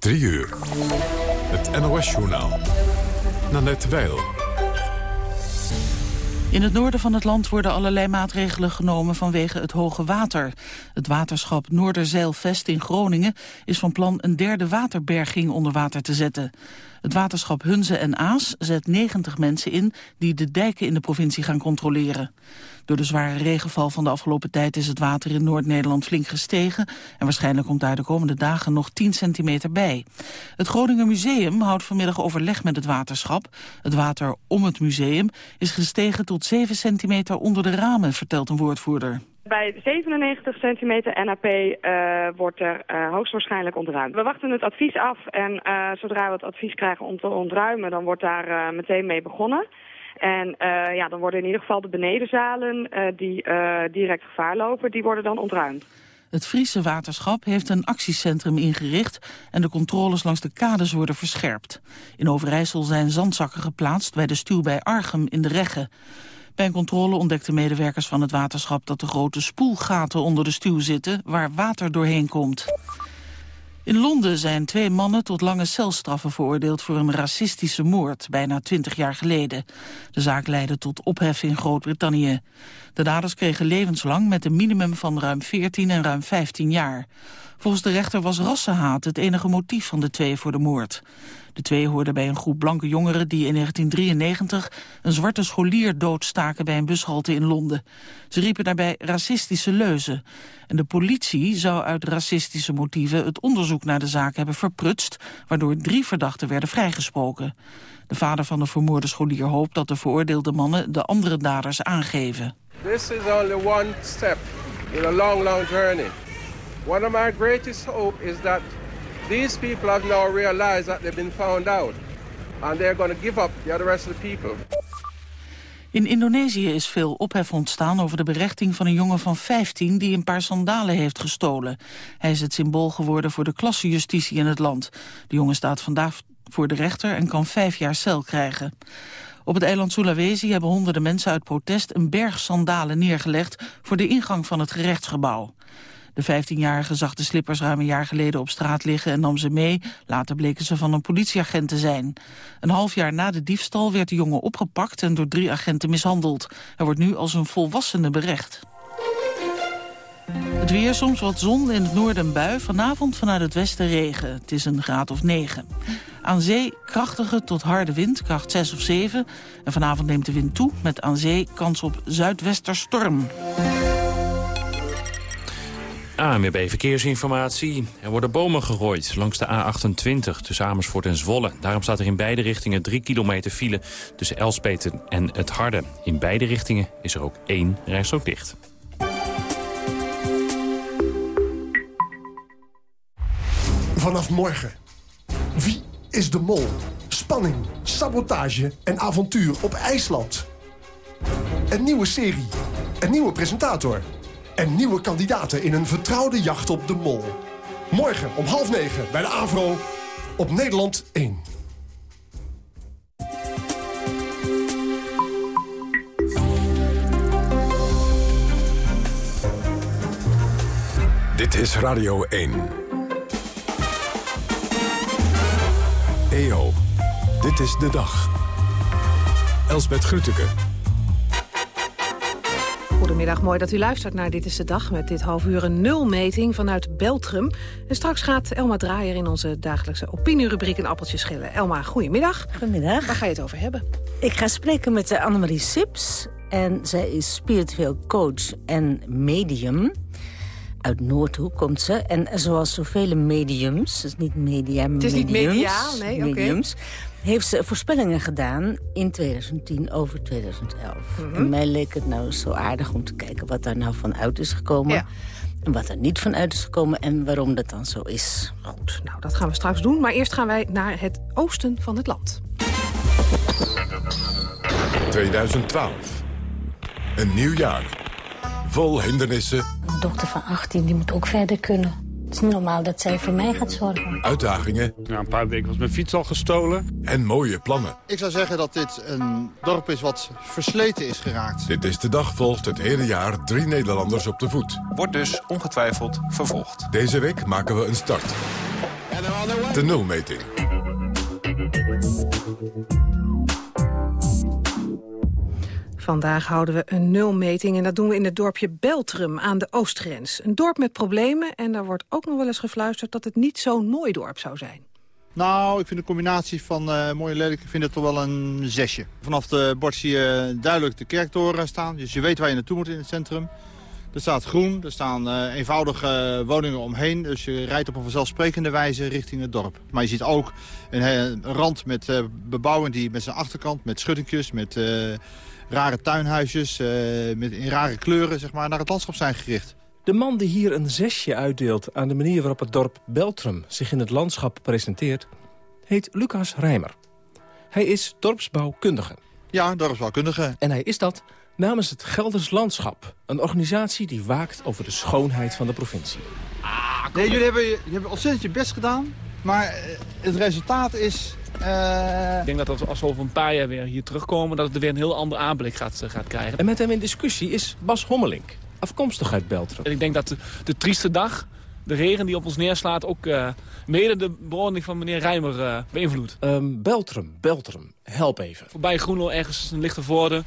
3 uur. Het NOS-journaal. Nanette Weil. In het noorden van het land worden allerlei maatregelen genomen vanwege het hoge water. Het waterschap Noorderzeilvest in Groningen is van plan een derde waterberging onder water te zetten. Het waterschap Hunze en Aas zet 90 mensen in die de dijken in de provincie gaan controleren. Door de zware regenval van de afgelopen tijd is het water in Noord-Nederland flink gestegen en waarschijnlijk komt daar de komende dagen nog 10 centimeter bij. Het Groninger Museum houdt vanmiddag overleg met het waterschap. Het water om het museum is gestegen tot 7 centimeter onder de ramen, vertelt een woordvoerder. Bij 97 centimeter NAP uh, wordt er uh, hoogstwaarschijnlijk ontruimd. We wachten het advies af en uh, zodra we het advies krijgen om te ontruimen... dan wordt daar meteen mee begonnen. En ja, dan worden in ieder geval de benedenzalen die direct gevaar lopen... die worden dan ontruimd. Het Friese waterschap heeft een actiecentrum ingericht... en de controles langs de kades worden verscherpt. In Overijssel zijn zandzakken geplaatst bij de stuw bij Archem in de Regge. Bij een controle ontdekten medewerkers van het waterschap dat er grote spoelgaten onder de stuw zitten waar water doorheen komt. In Londen zijn twee mannen tot lange celstraffen veroordeeld voor een racistische moord, bijna twintig jaar geleden. De zaak leidde tot ophef in Groot-Brittannië. De daders kregen levenslang met een minimum van ruim 14 en ruim 15 jaar. Volgens de rechter was rassenhaat het enige motief van de twee voor de moord. De twee hoorden bij een groep blanke jongeren die in 1993 een zwarte scholier doodstaken bij een bushalte in Londen. Ze riepen daarbij racistische leuzen. En de politie zou uit racistische motieven het onderzoek naar de zaak hebben verprutst, waardoor drie verdachten werden vrijgesproken. De vader van de vermoorde scholier hoopt dat de veroordeelde mannen de andere daders aangeven. This is only one step in a long, long journey. One of my greatest hope is that these people have now realized that they've been found out. And they're going to give up the other rest of the people. In Indonesië is veel ophef ontstaan over de berechting van een jongen van 15 die een paar sandalen heeft gestolen. Hij is het symbool geworden voor de klassenjustitie in het land. De jongen staat vandaag voor de rechter en kan vijf jaar cel krijgen. Op het eiland Sulawesi hebben honderden mensen uit protest een berg sandalen neergelegd voor de ingang van het gerechtsgebouw. De 15-jarige zag de slippers ruim een jaar geleden op straat liggen en nam ze mee. Later bleken ze van een politieagent te zijn. Een half jaar na de diefstal werd de jongen opgepakt en door drie agenten mishandeld. Hij wordt nu als een volwassene berecht. Het weer, soms wat zon, in het noorden bui. Vanavond vanuit het westen regen. Het is een graad of 9. Aan zee krachtige tot harde wind, kracht 6 of 7. En vanavond neemt de wind toe, met aan zee kans op zuidwesterstorm. ANWB Verkeersinformatie. Er worden bomen gegooid langs de A28 tussen Amersfoort en Zwolle. Daarom staat er in beide richtingen 3 kilometer file tussen Elspeten en het Harde. In beide richtingen is er ook één rijstrook dicht. Vanaf morgen. Wie is de mol? Spanning, sabotage en avontuur op IJsland. Een nieuwe serie. Een nieuwe presentator en nieuwe kandidaten in een vertrouwde jacht op de mol. Morgen om half negen bij de AVRO op Nederland 1. Dit is Radio 1. EO, dit is de dag. Elsbeth Grütke. Goedemiddag, mooi dat u luistert naar Dit is de Dag... met dit half uur een nulmeting vanuit Beltrum. En straks gaat Elma Draaier in onze dagelijkse opinierubriek... een appeltje schillen. Elma, goedemiddag. Goedemiddag. Waar ga je het over hebben? Ik ga spreken met eh, Annemarie Sips. En zij is spiritueel coach en medium. Uit Noordhoek komt ze. En zoals zoveel mediums, is niet media, Het is niet mediaal, nee, oké. mediums, heeft ze voorspellingen gedaan in 2010 over 2011. Mhm. En mij leek het nou zo aardig om te kijken wat daar nou van uit is gekomen. Ja. En wat er niet van uit is gekomen en waarom dat dan zo is. Goed, nou, dat gaan we straks doen. Maar eerst gaan wij naar het oosten van het land. 2012. Een nieuw jaar. Vol hindernissen, Mijn dochter van 18 die moet ook verder kunnen. Het is niet normaal dat zij voor mij gaat zorgen. uitdagingen Na een paar weken was mijn fiets al gestolen. en mooie plannen. Ik zou zeggen dat dit een dorp is wat versleten is geraakt. Dit is de dag volgt het hele jaar drie Nederlanders op de voet. Wordt dus ongetwijfeld vervolgd. Deze week maken we een start. De nulmeting. Vandaag houden we een nulmeting en dat doen we in het dorpje Beltrum aan de oostgrens. Een dorp met problemen en daar wordt ook nog wel eens gefluisterd dat het niet zo'n mooi dorp zou zijn. Nou, ik vind de combinatie van uh, mooi en lelijk, ik vind het toch wel een zesje. Vanaf de bord zie je duidelijk de kerktoren staan, dus je weet waar je naartoe moet in het centrum. Er staat groen, er staan uh, eenvoudige woningen omheen. Dus je rijdt op een vanzelfsprekende wijze richting het dorp. Maar je ziet ook een, een rand met uh, bebouwing die met zijn achterkant, met schuttingjes, met rare tuinhuisjes, met, in rare kleuren zeg maar, naar het landschap zijn gericht. De man die hier een zesje uitdeelt aan de manier waarop het dorp Beltrum zich in het landschap presenteert, heet Lucas Rijmer. Hij is dorpsbouwkundige. Ja, dorpsbouwkundige. En hij is dat namens het Gelders Landschap. Een organisatie die waakt over de schoonheid van de provincie. Ah, nee, jullie hebben, jullie hebben ontzettend je best gedaan. Maar het resultaat is... Uh... Ik denk dat als we over een paar jaar weer hier terugkomen... dat het weer een heel ander aanblik gaat, gaat krijgen. En met hem in discussie is Bas Hommelink, afkomstig uit Beltrum. En ik denk dat de, de trieste dag, de regen die op ons neerslaat... ook uh, mede de bewoning van meneer Rijmer uh, beïnvloedt. Um, Beltrum, Beltrum, help even. Voorbij Groenlo, ergens een lichte voorde...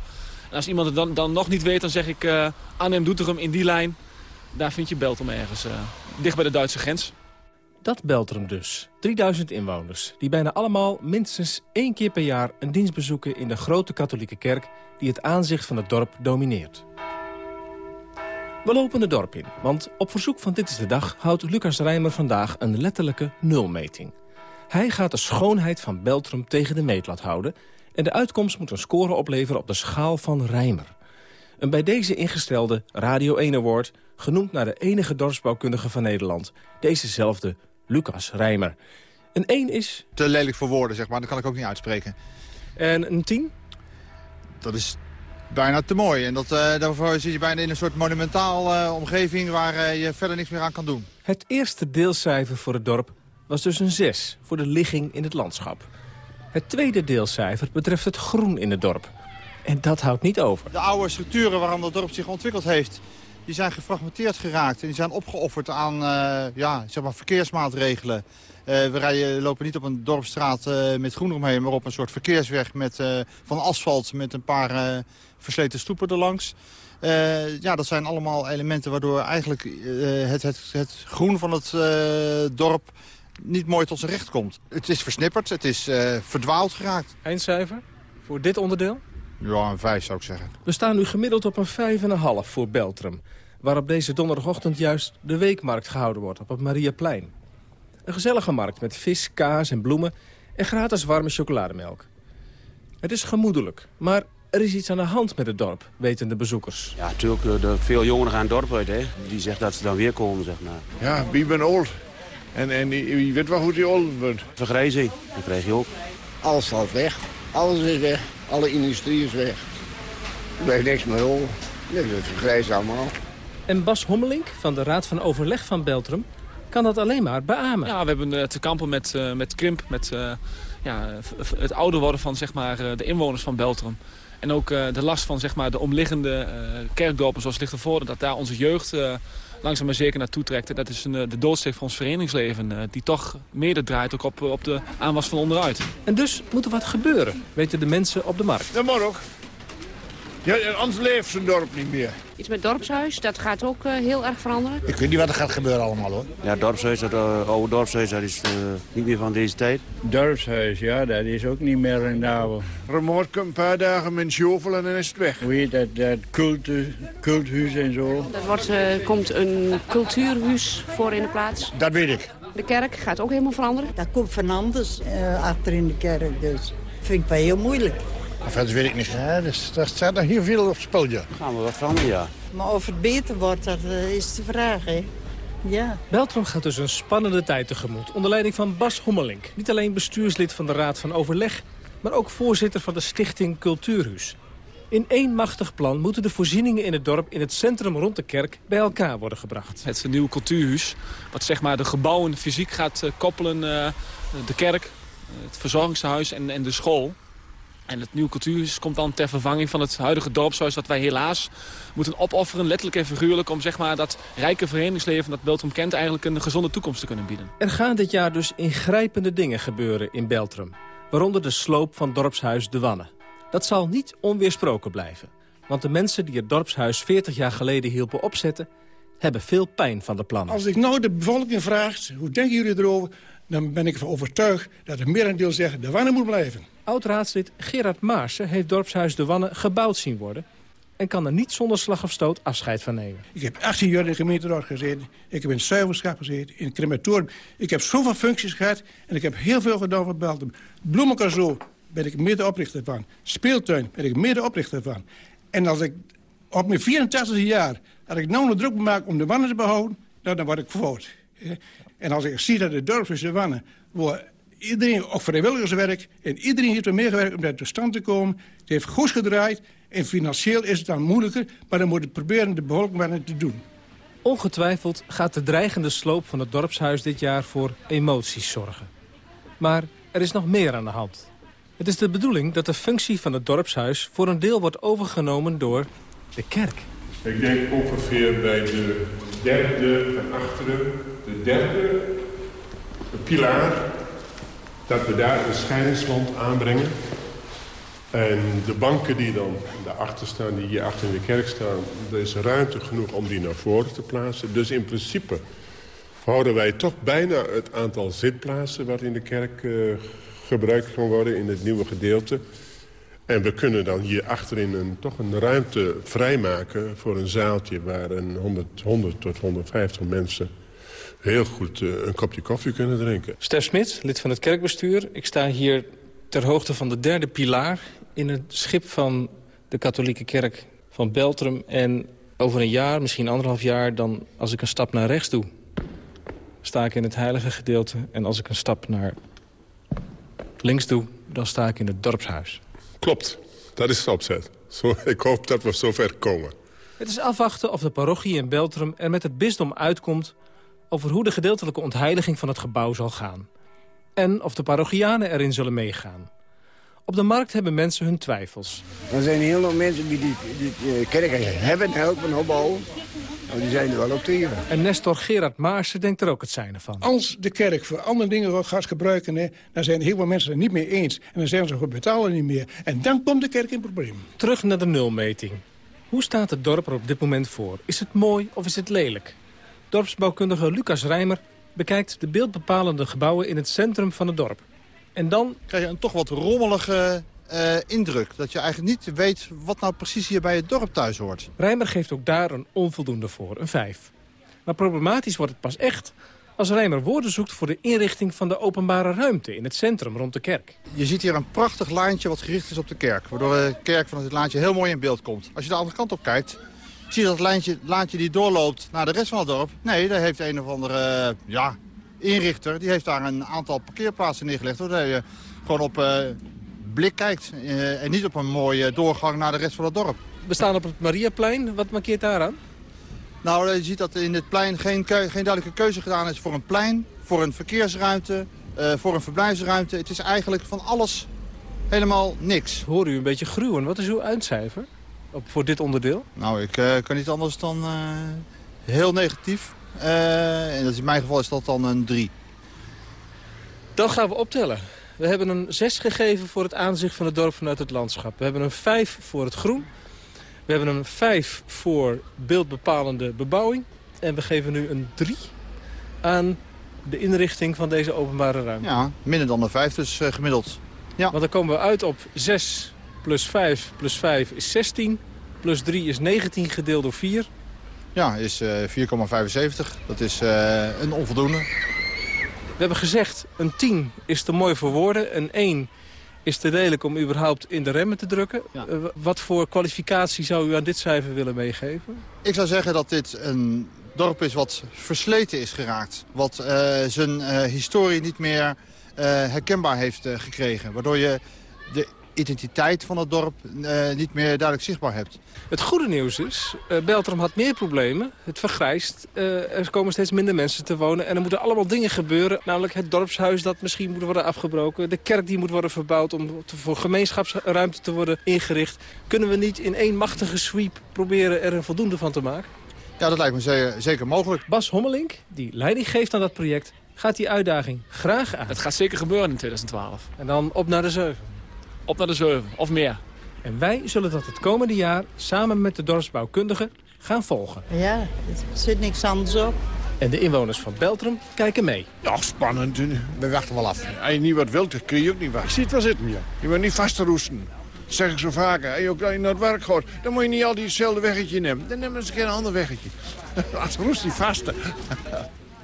En als iemand het dan, dan nog niet weet, dan zeg ik uh, Arnhem Doetinchem in die lijn. Daar vind je Beltrum ergens, uh, dicht bij de Duitse grens. Dat Beltrum dus. 3000 inwoners, die bijna allemaal minstens één keer per jaar... een dienst bezoeken in de grote katholieke kerk... die het aanzicht van het dorp domineert. We lopen het dorp in, want op verzoek van Dit is de Dag... houdt Lucas Rijmer vandaag een letterlijke nulmeting. Hij gaat de schoonheid van Beltrum tegen de meetlat houden... En de uitkomst moet een score opleveren op de schaal van Rijmer. Een bij deze ingestelde Radio 1 Award... genoemd naar de enige dorpsbouwkundige van Nederland. Dezezelfde Lucas Rijmer. Een 1 is... Te lelijk voor woorden, zeg maar. Dat kan ik ook niet uitspreken. En een 10? Dat is bijna te mooi. En dat, uh, daarvoor zit je bijna in een soort monumentaal uh, omgeving... waar uh, je verder niks meer aan kan doen. Het eerste deelcijfer voor het dorp was dus een 6... voor de ligging in het landschap. Het tweede deelcijfer betreft het groen in het dorp. En dat houdt niet over. De oude structuren waarom het dorp zich ontwikkeld heeft... die zijn gefragmenteerd geraakt en die zijn opgeofferd aan uh, ja, zeg maar verkeersmaatregelen. Uh, we rijden, lopen niet op een dorpstraat uh, met groen omheen... maar op een soort verkeersweg met, van asfalt met een paar versleten stoepen erlangs. ja, dat zijn allemaal elementen waardoor eigenlijk het, het, het groen van het dorp niet mooi tot zijn recht komt. Het is versnipperd, het is verdwaald geraakt. Eindcijfer voor dit onderdeel? Ja, een vijf zou ik zeggen. We staan nu gemiddeld op een vijf en een half voor Beltrum. Waar op deze donderdagochtend juist de weekmarkt gehouden wordt op het Mariaplein. Een gezellige markt met vis, kaas en bloemen en gratis warme chocolademelk. Het is gemoedelijk, maar er is iets aan de hand met het dorp, weten de bezoekers. Ja, natuurlijk. De, veel jongeren gaan het dorp uit, hè. Die zegt dat ze dan weer komen, zeg maar. Ja, wie ben oud. En, en je weet wel hoe die ouder wordt. Vergrijzing, dat krijg je ook. Alles valt weg. Alles is weg. Alle industrie is weg. Er blijft niks meer over. Dat vergrijst allemaal. En Bas Hommelink van de Raad van Overleg van Beltrum kan dat alleen maar beamen. Ja, we hebben te kampen met, uh, met krimp, met uh, ja, het ouder worden van zeg maar, de inwoners van Beltrum. En ook uh, de last van zeg maar, de omliggende kerkdorpen zoals Lichtenvoorde, dat daar onze jeugd langzaam maar zeker naartoe trekt. Dat is een, de doodsteek van ons verenigingsleven. Die toch meer draait ook op, op de aanwas van onderuit. En dus moet er wat gebeuren, weten de mensen op de markt. Moet ook. Ja, anders leeft zijn dorp niet meer. Iets met dorpshuis, dat gaat ook uh, heel erg veranderen. Ik weet niet wat er gaat gebeuren allemaal hoor. Ja, dorpshuis, dat uh, oude dorpshuis, dat is uh, niet meer van deze tijd. Dorpshuis, ja, dat is ook niet meer in de oude. Remote komt een paar dagen met shovel en dan is het weg. Hoe heet dat, dat cult, culthuis en zo. Er wordt, komt een cultuurhuis voor in de plaats. Dat weet ik. De kerk gaat ook helemaal veranderen. Daar komt van anders achter in de kerk, dus vind ik wel heel moeilijk. Verder weet ik niet. Ja, dus, er staat nog heel veel op het spel, ja. Gaan we wat veranderen, ja. Maar of het beter wordt, dat is de vraag, hè. Ja. Beltrum gaat dus een spannende tijd tegemoet. Onder leiding van Bas Hommelink. Niet alleen bestuurslid van de Raad van Overleg... maar ook voorzitter van de stichting Cultuurhuis. In één machtig plan moeten de voorzieningen in het dorp... in het centrum rond de kerk bij elkaar worden gebracht. Het is een nieuw cultuurhuis. Wat zeg maar de gebouwen fysiek gaat koppelen. Uh, de kerk, het verzorgingshuis en, en de school. En het nieuwe cultuurhuis komt dan ter vervanging van het huidige dorpshuis... dat wij helaas moeten opofferen, letterlijk en figuurlijk... om zeg maar, dat rijke verenigingsleven dat Beltrum kent... eigenlijk een gezonde toekomst te kunnen bieden. Er gaan dit jaar dus ingrijpende dingen gebeuren in Beltrum. Waaronder de sloop van dorpshuis De Wanne. Dat zal niet onweersproken blijven. Want de mensen die het dorpshuis 40 jaar geleden hielpen opzetten... hebben veel pijn van de plannen. Als ik nou de bevolking vraag, hoe denken jullie erover... dan ben ik ervan overtuigd dat het merendeel zegt... de Wanne moet blijven. Oud-raadslid Gerard Maarsen heeft dorpshuis De Wanne gebouwd zien worden... en kan er niet zonder slag of stoot afscheid van nemen. Ik heb 18 jaar in de gemeenteraad gezeten. Ik heb in het zuiverschap gezeten, in het crematorium. Ik heb zoveel functies gehad en ik heb heel veel gedaan voor Belgium. Bloemenkazo ben ik medeoprichter van. Speeltuin ben ik medeoprichter van. En als ik op mijn 84 jaar, dat ik nou druk maak om de wannen te behouden, nou, dan word ik voort. En als ik zie dat de dorpshuis de wannen, waar iedereen, ook vrijwilligerswerk... en iedereen heeft er meegewerkt om daar tot stand te komen. Het heeft goed gedraaid en financieel is het dan moeilijker... maar dan moet het proberen de bevolking te doen. Ongetwijfeld gaat de dreigende sloop van het dorpshuis dit jaar voor emoties zorgen. Maar er is nog meer aan de hand. Het is de bedoeling dat de functie van het dorpshuis... voor een deel wordt overgenomen door de kerk. Ik denk ongeveer bij de derde van achteren, de derde pilaar dat we daar een scheidingswand aanbrengen. En de banken die dan daarachter staan, die hier achter in de kerk staan... er is ruimte genoeg om die naar voren te plaatsen. Dus in principe houden wij toch bijna het aantal zitplaatsen... wat in de kerk uh, gebruikt kan worden in het nieuwe gedeelte. En we kunnen dan hier achterin een, toch een ruimte vrijmaken... voor een zaaltje waar een 100, 100 tot 150 mensen heel goed uh, een kopje koffie kunnen drinken. Stef Smit, lid van het kerkbestuur. Ik sta hier ter hoogte van de derde pilaar... in het schip van de katholieke kerk van Beltrum. En over een jaar, misschien anderhalf jaar... dan als ik een stap naar rechts doe, sta ik in het heilige gedeelte. En als ik een stap naar links doe, dan sta ik in het dorpshuis. Klopt, dat is de opzet. Zo, ik hoop dat we zover komen. Het is afwachten of de parochie in Beltrum er met het bisdom uitkomt over hoe de gedeeltelijke ontheiliging van het gebouw zal gaan. En of de parochianen erin zullen meegaan. Op de markt hebben mensen hun twijfels. Er zijn heel veel mensen die die, die, die kerken hebben helpen opbouwen. Maar die zijn er wel op tegen. En Nestor Gerard Maarsen denkt er ook het zijne van. Als de kerk voor andere dingen gaat gebruiken... Hè, dan zijn heel veel mensen het niet mee eens. En dan zeggen ze, we betalen niet meer. En dan komt de kerk in probleem. Terug naar de nulmeting. Hoe staat het dorp er op dit moment voor? Is het mooi of is het lelijk? Dorpsbouwkundige Lucas Rijmer bekijkt de beeldbepalende gebouwen in het centrum van het dorp. En dan krijg je een toch wat rommelige uh, indruk. Dat je eigenlijk niet weet wat nou precies hier bij het dorp thuis hoort. Rijmer geeft ook daar een onvoldoende voor, een 5. Maar problematisch wordt het pas echt als Rijmer woorden zoekt voor de inrichting van de openbare ruimte in het centrum rond de kerk. Je ziet hier een prachtig laantje wat gericht is op de kerk. Waardoor de kerk van het laantje heel mooi in beeld komt. Als je de andere kant op kijkt, zie je dat lijntje, laantje die doorloopt naar de rest van het dorp. Nee, daar heeft een of andere ja, inrichter, die heeft daar een aantal parkeerplaatsen neergelegd. Zodat je gewoon op uh, blik kijkt uh, en niet op een mooie doorgang naar de rest van het dorp. We staan op het Mariaplein. Wat markeert daaraan? Nou, je ziet dat in dit plein geen, geen duidelijke keuze gedaan is voor een plein, voor een verkeersruimte, uh, voor een verblijfsruimte. Het is eigenlijk van alles helemaal niks. Hoor u een beetje gruwen. Wat is uw uitcijfer? Op, voor dit onderdeel? Nou, ik uh, kan niet anders dan uh, heel negatief. Uh, en in mijn geval is dat dan een 3. Dan gaan we optellen. We hebben een 6 gegeven voor het aanzicht van het dorp vanuit het landschap. We hebben een 5 voor het groen. We hebben een 5 voor beeldbepalende bebouwing. En we geven nu een 3 aan de inrichting van deze openbare ruimte. Ja, minder dan een 5 dus uh, gemiddeld. Ja. Want dan komen we uit op 6 plus 5 plus 5 is 16. Plus 3 is 19 gedeeld door 4. Ja, is uh, 4,75. Dat is uh, een onvoldoende. We hebben gezegd, een 10 is te mooi voor woorden. Een 1 is te lelijk om überhaupt in de remmen te drukken. Ja. Uh, wat voor kwalificatie zou u aan dit cijfer willen meegeven? Ik zou zeggen dat dit een dorp is wat versleten is geraakt. Wat zijn historie niet meer herkenbaar heeft gekregen. Waardoor je de identiteit van het dorp eh, niet meer duidelijk zichtbaar hebt. Het goede nieuws is, uh, Beltrum had meer problemen. Het vergrijst, uh, er komen steeds minder mensen te wonen... en er moeten allemaal dingen gebeuren. Namelijk het dorpshuis dat misschien moet worden afgebroken. De kerk die moet worden verbouwd om te, voor gemeenschapsruimte te worden ingericht. Kunnen we niet in één machtige sweep proberen er een voldoende van te maken? Ja, dat lijkt me zeker, zeker mogelijk. Bas Hommelink, die leiding geeft aan dat project gaat die uitdaging graag aan. Het gaat zeker gebeuren in 2012. En dan op naar de 7. Op naar de 7, of meer. En wij zullen dat het komende jaar samen met de dorpsbouwkundigen gaan volgen. Ja, er zit niks anders op. En de inwoners van Beltrum kijken mee. Ja, spannend. We wachten wel af. Als je niet wat wilt, dan kun je ook niet wachten. Je ziet wel zitten, ja. Je moet niet vast te roesten. Dat zeg ik zo vaker. Als je ook naar het werk gaat, dan moet je niet altijd hetzelfde weggetje nemen. Dan neem eens een keer een ander weggetje. Als roest niet vast.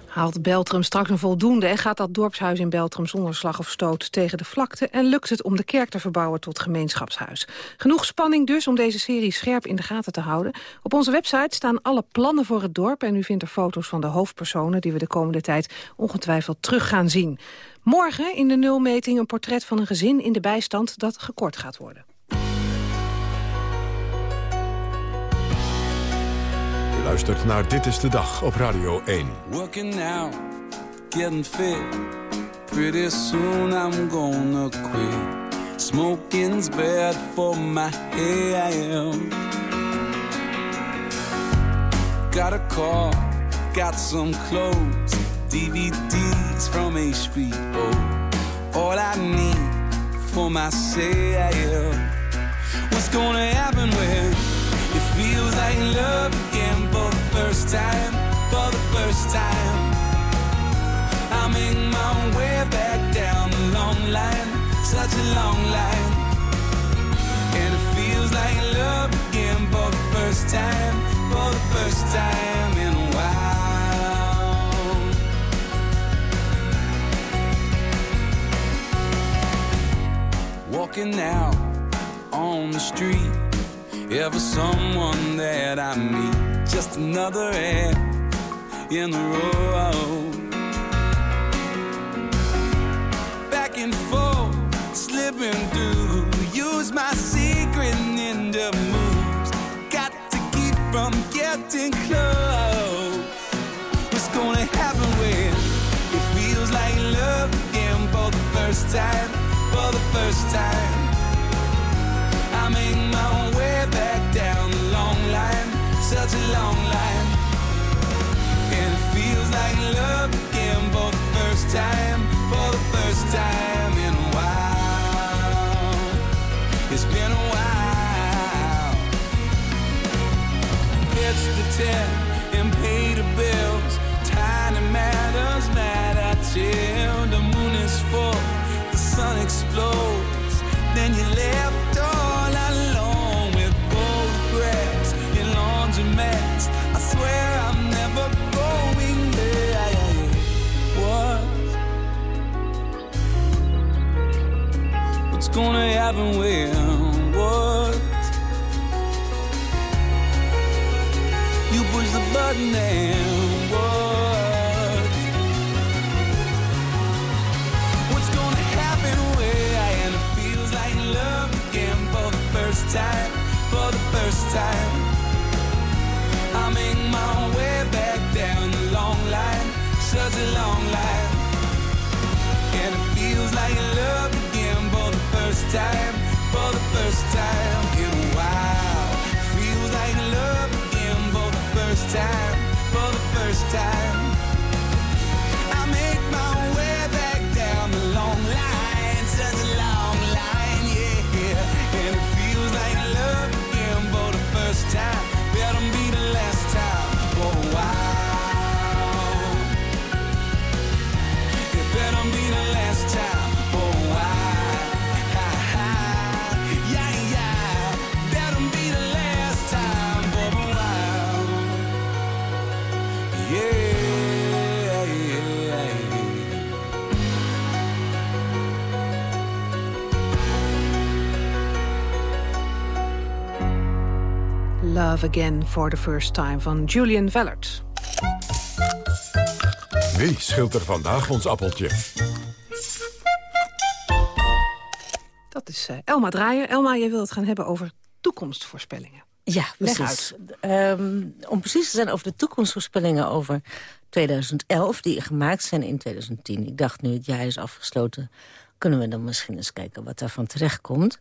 Haalt Beltrum straks een voldoende en gaat dat dorpshuis in Beltrum zonder slag of stoot tegen de vlakte en lukt het om de kerk te verbouwen tot gemeenschapshuis. Genoeg spanning dus om deze serie scherp in de gaten te houden. Op onze website staan alle plannen voor het dorp en u vindt er foto's van de hoofdpersonen die we de komende tijd ongetwijfeld terug gaan zien. Morgen in de nulmeting een portret van een gezin in de bijstand dat gekort gaat worden. Luistert naar Dit is de Dag op Radio 1. Working now, getting fit. Pretty soon I'm gonna quit. Smoking's bad for my hair. Got a car, got some clothes. DVD's from HBO. All I need for myself. What's gonna happen it feels like love again? for the first time, for the first time. I make my way back down the long line, such a long line. And it feels like love again for the first time, for the first time in a while. Walking out on the street, ever someone that I meet just another hand in the road. Back and forth, slipping through. Use my secret ninja moves. Got to keep from getting close. What's gonna happen when it feels like love again for the first time? For the first time, such a long line. And it feels like love again for the first time, for the first time in a while. It's been a while. It's the ten and pay the bills. Tiny matters matter till the moon is full, the sun explodes. Then you left What's gonna happen when? What? You push the button and what? What's gonna happen when? It feels like love again for the first time, for the first time. Time, for the first time in a while. Feels like love again for the first time, for the first time. Love Again for the First Time van Julian Vellert. Wie scheelt er vandaag ons appeltje? Dat is eh, Elma Draaier. Elma, jij wil het gaan hebben over toekomstvoorspellingen. Ja, precies. Ehm, om precies te zijn over de toekomstvoorspellingen over 2011... die gemaakt zijn in 2010. Ik dacht, nu het jaar is afgesloten... kunnen we dan misschien eens kijken wat daarvan terechtkomt.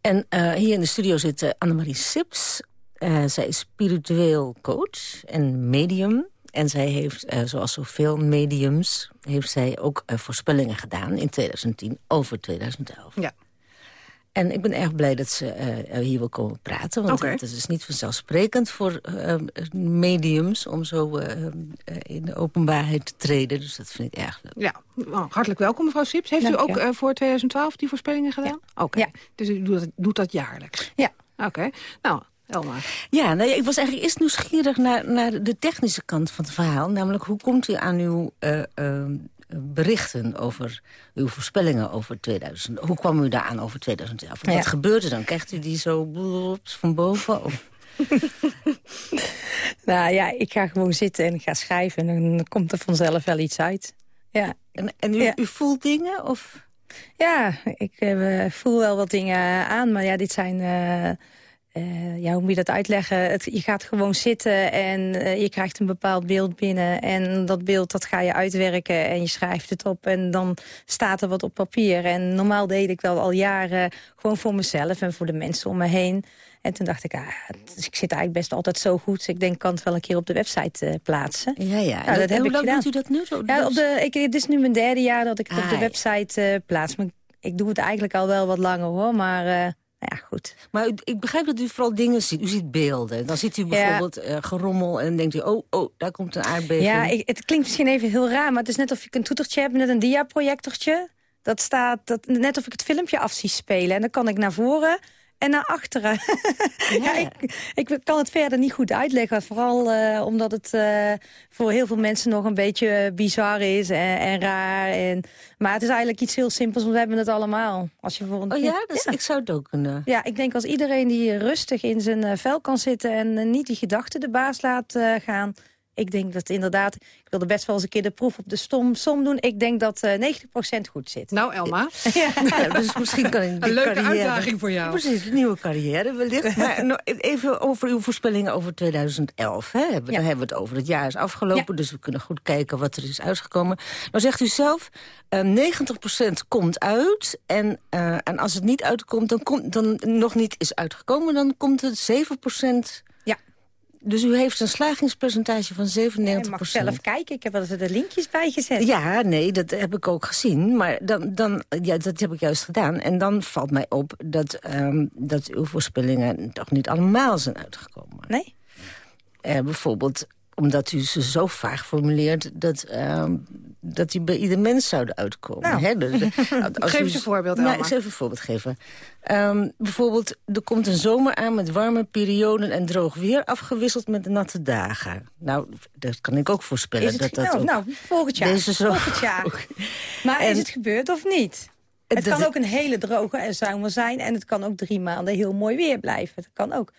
En eh, hier in de studio zit uh, Annemarie Sips. Uh, zij is spiritueel coach en medium. En zij heeft, uh, zoals zoveel mediums... heeft zij ook voorspellingen gedaan in 2010 over 2011. Ja. En ik ben erg blij dat ze uh, hier wil komen praten. Want Oké. het is dus niet vanzelfsprekend voor uh, mediums... om zo uh, in de openbaarheid te treden. Dus dat vind ik erg leuk. Ja, hartelijk welkom mevrouw Sips. Heeft Dank u ook eh, voor 2012 die voorspellingen gedaan? Oké, dus u doet, doet dat jaarlijks? Ja. Oké, nou, Elma. Ja, nou ja, ik was eigenlijk eerst nieuwsgierig naar, naar de technische kant van het verhaal. Namelijk, hoe komt u aan uw uh, uh, berichten over uw voorspellingen over 2000? Hoe kwam u daar aan over 2011? Ja. Wat gebeurt er dan? Krijgt u die zo van boven? Of? nou ja, ik ga gewoon zitten en ga schrijven en dan komt er vanzelf wel iets uit. Ja. En, en u, Ja. u voelt dingen? Of? Ja, ik eh, voel wel wat dingen aan, maar ja, dit zijn... eh, ja, hoe moet je dat uitleggen? Het, je gaat gewoon zitten en eh, je krijgt een bepaald beeld binnen. En dat beeld dat ga je uitwerken en je schrijft het op. En dan staat er wat op papier. En normaal deed ik wel al jaren gewoon voor mezelf en voor de mensen om me heen. En toen dacht ik, ah, het- ik zit eigenlijk best altijd zo goed. Ik denk, ik kan het wel een keer op de website eh, plaatsen. Ja, ja. Nou, dat en heb hoe ik lang gedaan. doet u dat nu? Zo, Ja, op de, ik, dit is nu mijn derde jaar dat ik het op de Ah, website plaats. Maar ik doe het eigenlijk al wel wat langer hoor, maar ja, goed. Maar u- ik begrijp dat u vooral dingen ziet. U ziet beelden. Dan ziet u bijvoorbeeld eh, gerommel en denkt u... oh, oh, daar komt een aardbeving. Ja, ik, het klinkt misschien even heel raar, maar het is net of ik een toetertje heb met een diaprojectortje. Dat staat, dat, net of ik het filmpje af zie spelen. En dan kan ik naar voren en naar achteren. Ja. ik, ik kan het verder niet goed uitleggen. Vooral eh, omdat het eh, voor heel veel mensen nog een beetje bizar is en, en raar. En, maar het is eigenlijk iets heel simpels, want we hebben het allemaal. Als je voor een, Oh ja, dus ik zou het ook kunnen. ja, ik denk als iedereen die rustig in zijn eh, vel kan zitten... en niet die gedachten de baas laat gaan... Ik denk dat inderdaad, ik wilde best wel eens een keer de proef op de stom, som doen. Ik denk dat eh 90% goed zit. Nou, Elma. Ja, dus misschien kan ik Een leuke carrière- uitdaging voor jou. Precies, een nieuwe carrière wellicht. maar nog even over uw voorspellingen over 2011. Hè? Hebben- Daar hebben we het over. Het jaar is afgelopen, dus we kunnen goed kijken wat er is uitgekomen. Nou zegt u zelf, eh 90% komt uit. En, eh, en als het niet uitkomt, dan, komt, dan nog niet is uitgekomen... dan komt het 7%... Dus u heeft een slagingspercentage van 97%. Je mag zelf kijken, ik heb er de linkjes bij gezet. Ja, nee, dat heb ik ook gezien. Maar dan, dan, ja, dat heb ik juist gedaan. En dan valt mij op dat, ehm, dat uw voorspellingen toch niet allemaal zijn uitgekomen. Nee? Eh, bijvoorbeeld omdat u ze zo vaag formuleert... dat, ehm, dat die bij ieder mens zouden uitkomen. Nou. Hè? Als Geef u- eens een voorbeeld, Nou, ik zal even een voorbeeld geven. Ehm, bijvoorbeeld, er komt een zomer aan met warme perioden en droog weer... afgewisseld met natte dagen. Nou, dat kan ik ook voorspellen. Het, dat dat nou, nou, volgend jaar. Deze zo- Volgend jaar. Maar En- is het gebeurd of niet? Het Dat- kan ook een hele droge zomer zijn. En het kan ook drie maanden heel mooi weer blijven. Dat kan ook.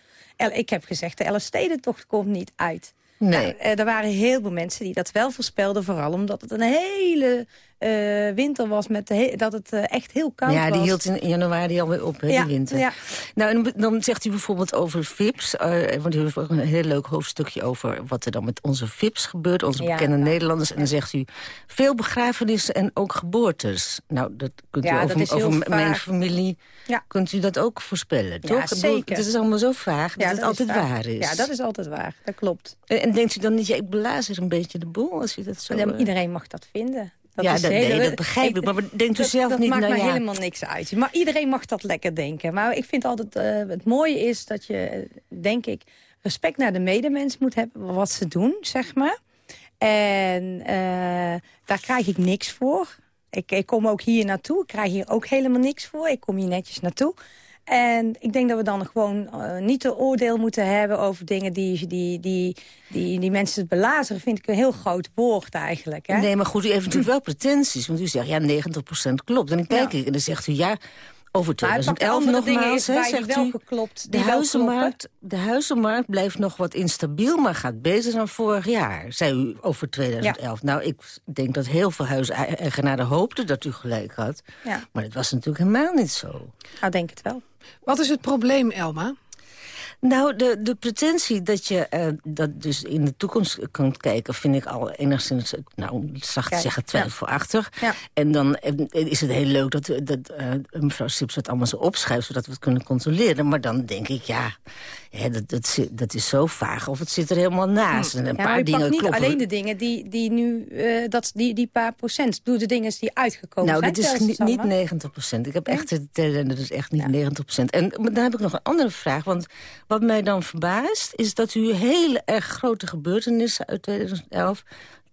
Ik heb gezegd, de Elfstedentocht komt niet uit. Nee. Nou, eh, er waren heel veel mensen die dat wel voorspelden. Vooral omdat het een hele eh, winter was. Met he- dat het eh, echt heel koud was. Ja, die hield in januari alweer op, hè, Ja, die winter. ja. Nou, en dan zegt u bijvoorbeeld over VIPs. eh, want u heeft ook een heel leuk hoofdstukje over wat er dan met onze VIPs gebeurt. Onze bekende nou, Nederlanders. En dan zegt u veel begrafenissen en ook geboortes. Nou, dat kunt u over, over mijn familie... Kunt u dat ook voorspellen, toch? Zeker. Het is allemaal zo vaag dat het altijd waar. waar is. Ja, dat is altijd waar. Dat klopt. En, en denkt u dan niet, ja, ik blaas er een beetje de boel als u dat zo... Ja, iedereen mag dat vinden. Dat Ja, is dat- nee, dat begrijp ik, maar denkt u dat- zelf dat niet, maakt nou ja. helemaal niks uit. Maar iedereen mag dat lekker denken. Maar ik vind altijd, eh, het mooie is dat je, eh, denk ik, respect naar de medemens moet hebben. Wat ze doen, zeg maar. En eh, daar krijg ik niks voor. Ik, ik kom ook hier naartoe. Ik krijg hier ook helemaal niks voor. Ik kom hier netjes naartoe. En ik denk dat we dan gewoon eh, niet te oordeel moeten hebben over dingen die, die, die, die, die mensen het belazeren. Vind ik een heel groot woord eigenlijk. Hè? Nee, maar goed, u heeft natuurlijk wel pretenties. Want u zegt, ja, 90% klopt. En dan kijk Ja. ik en dan zegt u, ja... Over Maar hij pakt 2011 andere dingen nogmaals, is hè, zegt wel u. geklopt, De huizenmarkt, de huizenmarkt blijft nog wat instabiel, maar gaat beter dan vorig jaar, zei u over 2011. Nou, ik denk dat heel veel huiseigenaren hoopten dat u gelijk had. Ja. Maar dat was natuurlijk helemaal niet zo. Nou, denk het wel. Wat is het probleem, Elma? Nou, de, de pretentie dat je eh, dat dus in de toekomst kunt kijken... vind ik al enigszins, nou, zacht Kijk, zeggen, ja. twijfelachtig. Ja. En dan eh, is het heel leuk dat, dat eh, mevrouw Sips het allemaal zo opschrijft... zodat we het kunnen controleren. Maar dan denk ik, ja, hè, dat, dat, dat is zo vaag. Of het zit er helemaal naast. En een Ja, paar dingen niet kloppen. alleen de dingen die, die nu, dat, die, die paar procent. Doe de dingen die uitgekomen Nou, zijn. dit is Tel ze niet, eens niet allemaal. 90 procent. Ik heb echt dat is echt niet 90 procent. En dan heb ik nog een andere vraag. Want wat mij dan verbaast, is dat u hele erg grote gebeurtenissen uit 2011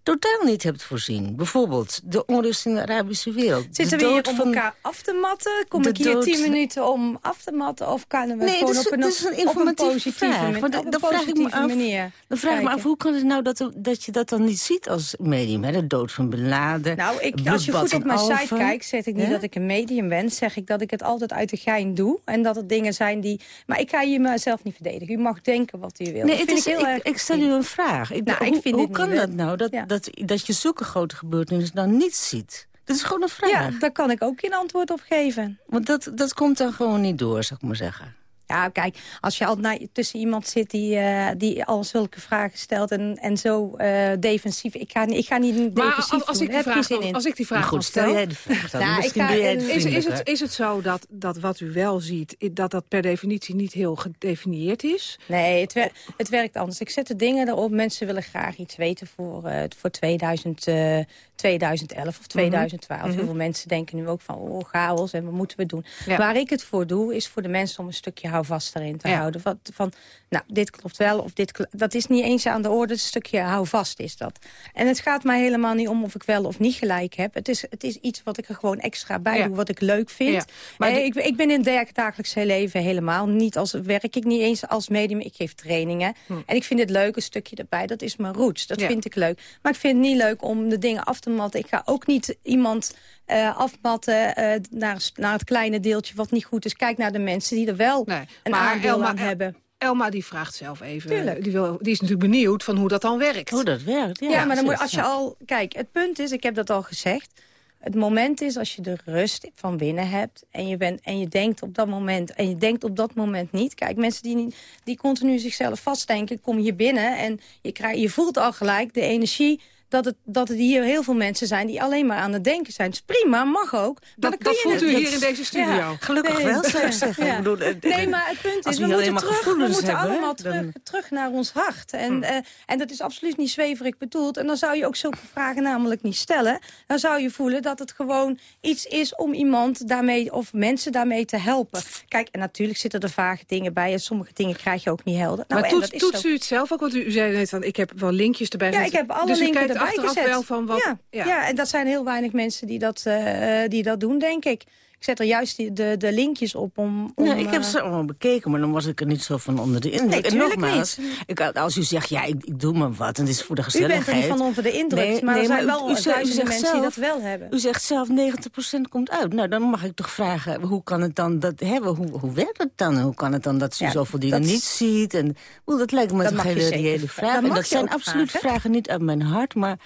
totaal niet hebt voorzien. Bijvoorbeeld de onrust in de Arabische wereld. Zitten we hier om van- elkaar af te matten? Kom de ik hier tien minuten om af te matten? Of kunnen we Nee, gewoon op een, is een informatieve positieve, vraag. manier- Want een dan vraag ik me af, manier dan vraag ik me af, hoe kan het nou dat, dat je dat dan niet ziet als medium? Hè? De dood van Beladen, Nou, ik, als je goed op mijn site kijkt, zeg ik niet Ja? dat ik een medium ben. Zeg ik dat ik het altijd uit de gein doe. En dat het dingen zijn die... Maar ik ga je mezelf niet verdedigen. U mag denken wat u wil. Nee, het is, ik heel ik, erg... ik stel u een vraag. Ik, Nou, ik hoe vind hoe kan dat nou, dat, Ja. dat, dat je zulke grote gebeurtenissen dan niet ziet? Dat is gewoon een vraag. Ja, daar kan ik ook geen antwoord op geven. Want dat, dat komt dan gewoon niet door, zou ik maar zeggen. Ja, kijk, als je al naar, tussen iemand zit die, eh, die al zulke vragen stelt en, en zo eh, defensief... Ik ga, niet- ik ga niet Maar defensief als, als, doen, ik die vraag, dan- in. als ik die vraag Maar goed, stel stel... jij de vraag dan. Nou, Misschien ga- doe jij het is- Is, het, is het zo dat, dat wat u wel ziet, dat dat per definitie niet heel gedefinieerd is? Nee, het, wer- het werkt anders. Ik zet de dingen erop. Mensen willen graag iets weten voor, eh, voor 2000, eh, 2011 of 2012. Mhm. Heel veel mensen denken nu ook van, oh, chaos en wat moeten we doen? Ja. Waar ik het voor doe, is voor de mensen om een stukje houvast erin te Ja. houden. Van, nou, dit klopt wel of dit kl- Dat is niet eens aan de orde, het stukje houvast is dat. En het gaat mij helemaal niet om of ik wel of niet gelijk heb. Het is, het is iets wat ik er gewoon extra bij Ja. doe, wat ik leuk vind. Maar Eh, ik, ik ben in het dagelijkse leven helemaal niet als werk ik niet eens als medium. Ik geef trainingen. En ik vind het leuk, een stukje erbij. Dat is mijn roots. Dat Hm. Vind ik leuk. Maar ik vind het niet leuk om de dingen af te matten. Ik ga ook niet iemand eh, afmatten eh, naar, naar het kleine deeltje wat niet goed is. Kijk naar de mensen die er wel een maar aandeel Elma- aan hebben. Elma die vraagt zelf even. Tuurlijk. Die, wil, die is natuurlijk benieuwd van hoe dat dan werkt. Hoe dat werkt, ja. Ja, maar dan moet, als je al... Kijk, het punt is, ik heb dat al gezegd... Het moment is als je de rust van binnen hebt en je, bent, en je denkt op dat moment en je denkt op dat moment niet. Kijk, mensen die, niet- die continu zichzelf vastdenken, kom hier binnen en je, krijg, je voelt al gelijk de energie dat het, dat het hier heel veel mensen zijn die alleen maar aan het denken zijn. Het is prima, mag ook. Maar Dat- dat je voelt u hier in deze studio. Gelukkig wel, zou ik zeggen. Ik bedoel, eh, nee, maar het punt is, we moeten, terug, we moeten hebben, allemaal dan- terug, terug naar ons hart. En, eh, en dat is absoluut niet zweverig bedoeld. En dan zou je ook zulke vragen namelijk niet stellen. Dan zou je voelen dat het gewoon iets is om iemand daarmee, of mensen daarmee te helpen. Kijk, en natuurlijk zitten er vage dingen bij. En sommige dingen krijg je ook niet helder. Nou, maar en toets, dat is toets u het zelf ook? Want u, u zei net van, ik heb wel linkjes erbij Ja, ik heb alle dus u linken erbij achteraf wel van wat... ja, ja. en dat zijn heel weinig mensen die dat, eh, die dat doen, denk ik. Ik zet er juist die, de, de linkjes op om... om Ja, ik heb eh, ze allemaal bekeken, maar dan was ik er niet zo van onder de indruk. Nee, en nogmaals, niet. Ik, als u zegt, ja, ik, ik doe maar wat, en het is voor de U gezelligheid. bent er niet van onder de indruk, maar er zijn u- wel u, u duizenden mensen die dat zelf- wel hebben. U zegt zelf 90% komt uit. Nou, dan mag ik toch vragen, hoe kan het dan dat hebben? Hoe, hoe werkt het dan? Hoe kan het dan dat u Ja, zoveel dingen niet ziet? En, wel, dat lijkt me Dat een hele reële vragen. vraag. Dat En dat zijn absoluut vragen. vragen niet uit mijn hart, maar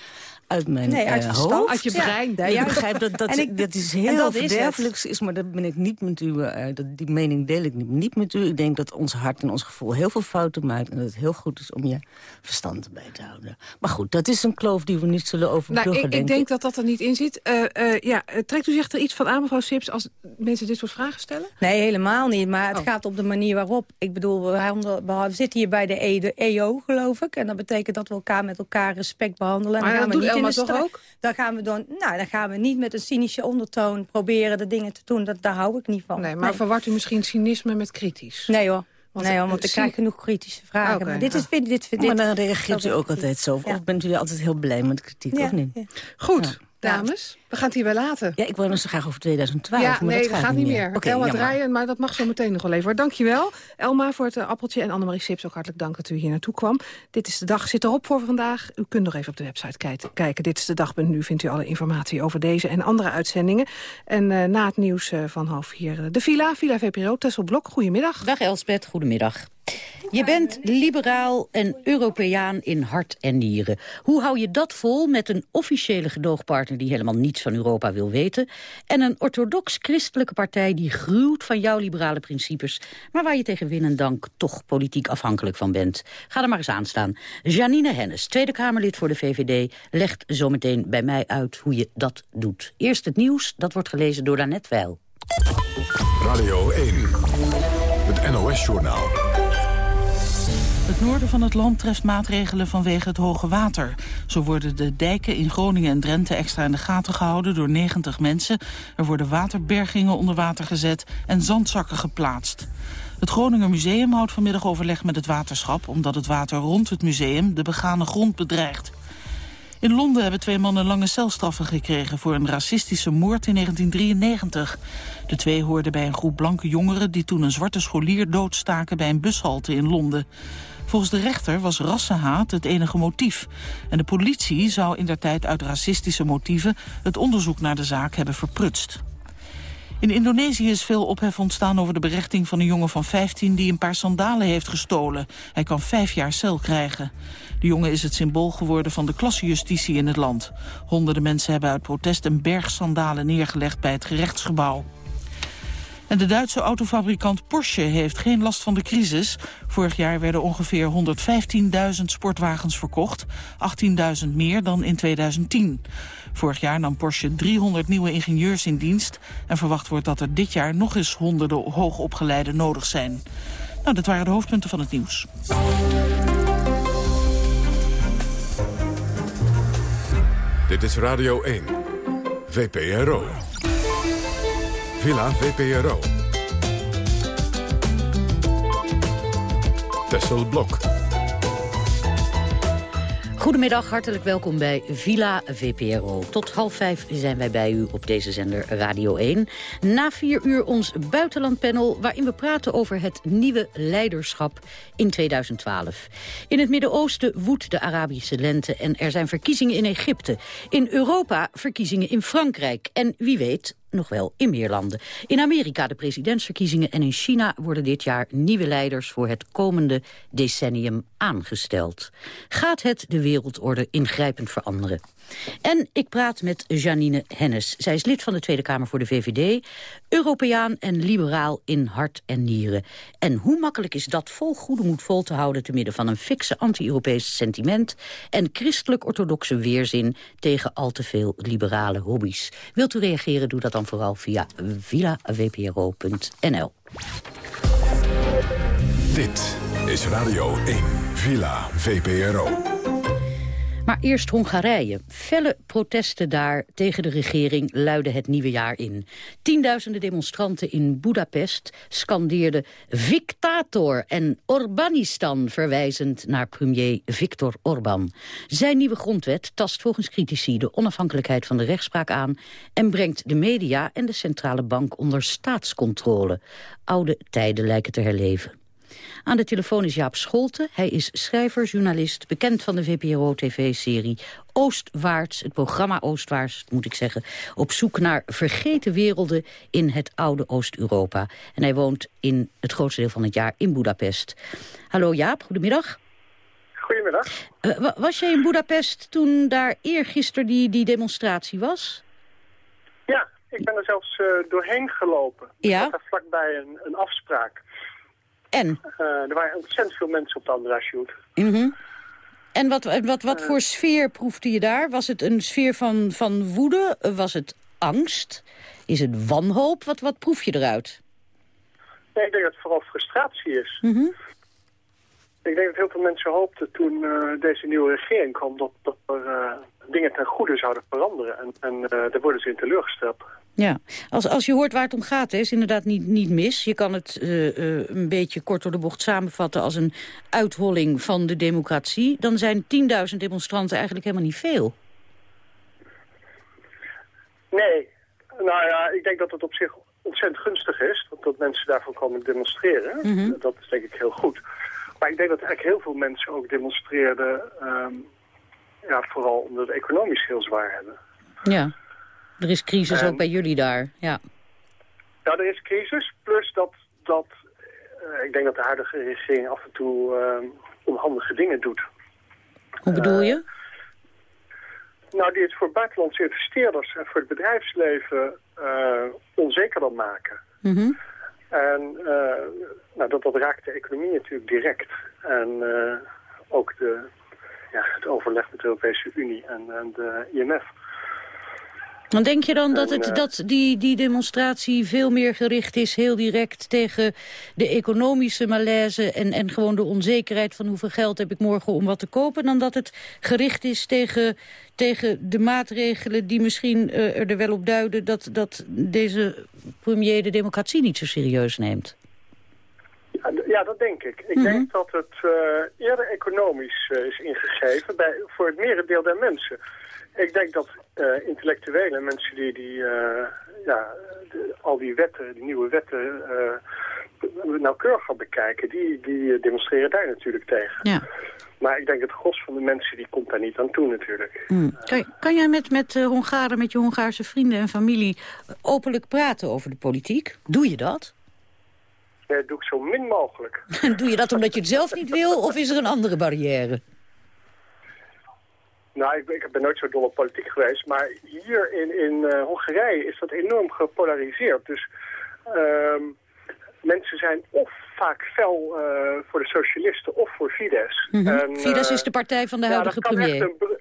uit mijn Nee, uit eh, hoofd. Uit je brein. Ja, ik begrijp dat dat, En ik- dat is en heel dat is is, maar dat ben ik niet met u. eh, dat, die mening deel ik niet, niet met u. Ik denk dat ons hart en ons gevoel heel veel fouten maakt en dat het heel goed is om je verstand erbij te houden. Maar goed, dat is een kloof die we niet zullen overbruggen, Nou, ik, ik denk dat dat er niet in zit. Eh, eh, ja, trekt u zich er iets van aan, mevrouw Sips, als mensen dit soort vragen stellen? Nee, helemaal niet. Maar het Oh. gaat op de manier waarop. Ik bedoel, we, handelen- we zitten hier bij de, e, de EO, geloof ik. En dat betekent dat we elkaar met elkaar respect behandelen. En Maar dan gaan dat we doet niet in de toch ook? Dan gaan, we dan, nou, dan gaan we niet met een cynische ondertoon proberen de dingen te doen. Dat, daar hou ik niet van. Nee, maar verwart u misschien cynisme met kritisch? Nee hoor. Want, nee hoor, want ik krijg genoeg kritische vragen. Oké, maar dit is, vind, dit, vind, Maar dit, dan reageert u ook altijd zo. Ja. Of bent u altijd heel blij met kritiek, Ja, of niet? ja. Goed, Ja. dames. We gaan het hierbij laten. Ja, ik wil nog zo graag over 2012. Ja, maar nee, dat gaat, niet meer. Oké, Elma jammer. draaien, maar dat mag zo meteen nog wel even. Dankjewel, Elma, voor het eh, appeltje. En Annemarie Sips, ook hartelijk dank dat u hier naartoe kwam. Dit is de dag, zit erop voor vandaag. U kunt nog even op de website kijken. kijken. Dit is de dag.nu, vindt u alle informatie over deze en andere uitzendingen. En eh, na het nieuws eh, van half vier de Villa, Villa VPRO, Tessel Blok. Goedemiddag. Dag Elspet, goedemiddag. Je bent liberaal en Europeaan in hart en nieren. Hoe hou je dat vol met een officiële gedoogpartner... die helemaal niets van Europa wil weten... en een orthodox-christelijke partij die gruwt van jouw liberale principes... maar waar je tegen win en dank toch politiek afhankelijk van bent? Ga er maar eens aan staan. Janine Hennis, Tweede Kamerlid voor de VVD... legt zometeen bij mij uit hoe je dat doet. Eerst het nieuws, dat wordt gelezen door Danet Weil. Radio 1, het NOS-journaal. Het noorden van het land treft maatregelen vanwege het hoge water. Zo worden de dijken in Groningen en Drenthe extra in de gaten gehouden door 90 mensen. Er worden waterbergingen onder water gezet en zandzakken geplaatst. Het Groninger Museum houdt vanmiddag overleg met het waterschap... omdat het water rond het museum de begane grond bedreigt. In Londen hebben twee mannen lange celstraffen gekregen... voor een racistische moord in 1993. De twee hoorden bij een groep blanke jongeren... die toen een zwarte scholier doodstaken bij een bushalte in Londen. Volgens de rechter was rassenhaat het enige motief. En de politie zou in der tijd uit racistische motieven... het onderzoek naar de zaak hebben verprutst. In Indonesië is veel ophef ontstaan over de berechting van een jongen van 15 die een paar sandalen heeft gestolen. Hij kan vijf jaar cel krijgen. De jongen is het symbool geworden van de klassenjustitie in het land. Honderden mensen hebben uit protest een berg sandalen neergelegd bij het gerechtsgebouw. En de Duitse autofabrikant Porsche heeft geen last van de crisis. Vorig jaar werden ongeveer 115.000 sportwagens verkocht. 18.000 meer dan in 2010. Vorig jaar nam Porsche 300 nieuwe ingenieurs in dienst. En verwacht wordt dat er dit jaar nog eens honderden hoogopgeleiden nodig zijn. Nou, dat waren de hoofdpunten van het nieuws. Dit is Radio 1, VPRO. Villa VPRO. Tessel Blok. Goedemiddag, hartelijk welkom bij Villa VPRO. Tot half vijf zijn wij bij u op deze zender Radio 1. Na vier uur ons buitenlandpanel waarin we praten over het nieuwe leiderschap in 2012. In het Midden-Oosten woedt de Arabische lente en er zijn verkiezingen in Egypte. In Europa verkiezingen in Frankrijk. En wie weet nog wel in meer landen. In Amerika de presidentsverkiezingen en in China worden dit jaar nieuwe leiders voor het komende decennium aangesteld. Gaat het de wereldorde ingrijpend veranderen? En ik praat met Janine Hennis. Zij is lid van de Tweede Kamer voor de VVD, Europeaan en liberaal in hart en nieren. En hoe makkelijk is dat vol goede moed vol te houden... te midden van een fikse anti-Europese sentiment... en christelijk-orthodoxe weerzin tegen al te veel liberale hobby's. Wilt u reageren, doe dat dan vooral via villavpro.nl. Dit is Radio 1, Villa VPRO. Maar eerst Hongarije. Felle protesten daar tegen de regering luiden het nieuwe jaar in. Tienduizenden demonstranten in Budapest scandeerden Victator en Orbanistan verwijzend naar premier Viktor Orban. Zijn nieuwe grondwet tast volgens critici de onafhankelijkheid van de rechtspraak aan en brengt de media en de centrale bank onder staatscontrole. Oude tijden lijken te herleven. Aan de telefoon is Jaap Scholte. Hij is schrijver, journalist, bekend van de VPRO-tv-serie Oostwaarts. Het programma Oostwaarts, moet ik zeggen. Op zoek naar vergeten werelden in het oude Oost-Europa. En hij woont in het grootste deel van het jaar in Budapest. Hallo Jaap, goedemiddag. Goedemiddag. Uh, wa was jij in Budapest toen daar eergisteren die, die demonstratie was? Ja, ik ben er zelfs uh, doorheen gelopen. Ja? Ik had daar vlakbij een, een afspraak. En? Uh, er waren ontzettend veel mensen op de Andra Shoot. Mm -hmm. En wat, wat, wat uh, voor sfeer proefde je daar? Was het een sfeer van, van woede? Was het angst? Is het wanhoop? Wat, wat proef je eruit? Nee, ik denk dat het vooral frustratie is. Mm -hmm. Ik denk dat heel veel mensen hoopten toen uh, deze nieuwe regering kwam... dat, dat er dingen ten goede zouden veranderen. En, en daar worden ze in teleurgesteld. Ja, als, als je hoort waar het om gaat, hè, is inderdaad niet, niet mis. Je kan het een beetje kort door de bocht samenvatten als een uitholling van de democratie. Dan zijn 10.000 demonstranten eigenlijk helemaal niet veel. Nee, nou ja, ik denk dat het op zich ontzettend gunstig is. Dat, dat mensen daarvoor komen demonstreren. Mhm. Dat is denk ik heel goed. Maar ik denk dat eigenlijk heel veel mensen ook demonstreerden... ehm, ja, vooral omdat het economisch heel zwaar hebben. Ja, er is crisis En- ook bij jullie daar. Ja. Ja, er is crisis. Plus dat, dat eh, ik denk dat de huidige regering af en toe ehm, onhandige dingen doet. Hoe bedoel je? Nou, die het voor buitenlandse investeerders en voor het bedrijfsleven eh, onzekerder maken. Mhm. En eh, nou, dat, dat raakt de economie natuurlijk direct. En eh, ook de, ja, het overleg met de Europese Unie en, en de IMF. Dan denk je dan dat, het, eh, dat die, die demonstratie veel meer gericht is, heel direct, tegen de economische malaise en, en gewoon de onzekerheid van hoeveel geld heb ik morgen om wat te kopen, dan dat het gericht is tegen, tegen de maatregelen die misschien eh, er wel op duiden dat, dat deze premier de democratie niet zo serieus neemt? Ja, dat denk ik. Ik denk dat het eh, eerder economisch is ingegeven bij, voor het merendeel der mensen. Ik denk dat eh, intellectuelen, mensen die, die eh, ja, de- al die wetten, die nieuwe wetten, eh, nauwkeuriger bekijken, die, die demonstreren daar natuurlijk tegen. Ja. Maar ik denk het gros van de mensen die komt daar niet aan toe natuurlijk. Hmm. Kan, kan jij met, met Hongaren, met je Hongaarse vrienden en familie openlijk praten over de politiek? Doe je dat? Nee, dat doe ik zo min mogelijk. Doe je dat omdat je het zelf niet wil of is er een andere barrière? Nou, ik, ben- ik ben nooit zo dol op politiek geweest, maar hier in, in eh, Hongarije is dat enorm gepolariseerd. Dus ehm, mensen zijn of vaak fel eh, voor de socialisten of voor Fidesz. En, Fidesz eh, is de partij van de ja, huidige premier. Een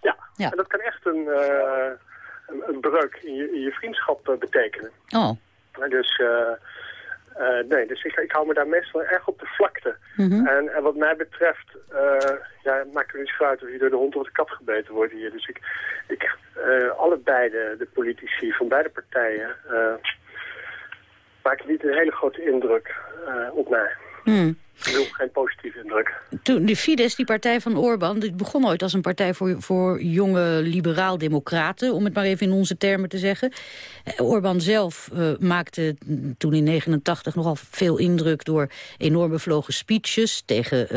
ja, Ja. en dat kan echt een, eh, een, een breuk in je, in je vriendschap eh, betekenen. Oh. Dus, eh, eh, nee, dus ik, ik hou me daar meestal erg op de vlakte. Mhm. En, en wat mij betreft, eh ja, maakt er niet zo uit of je door de hond of de kat gebeten wordt hier. Dus ik, ik eh, allebei de, de politici van beide partijen maken niet een hele grote indruk op mij. Hmm. Ik bedoel, geen positieve indruk. Toen de Fidesz, die partij van Orbán, dit begon ooit als een partij voor, voor jonge liberaal-democraten, om het maar even in onze termen te zeggen. Eh, Orbán zelf eh, maakte toen in 89 nogal veel indruk door enorm bevlogen speeches tegen eh,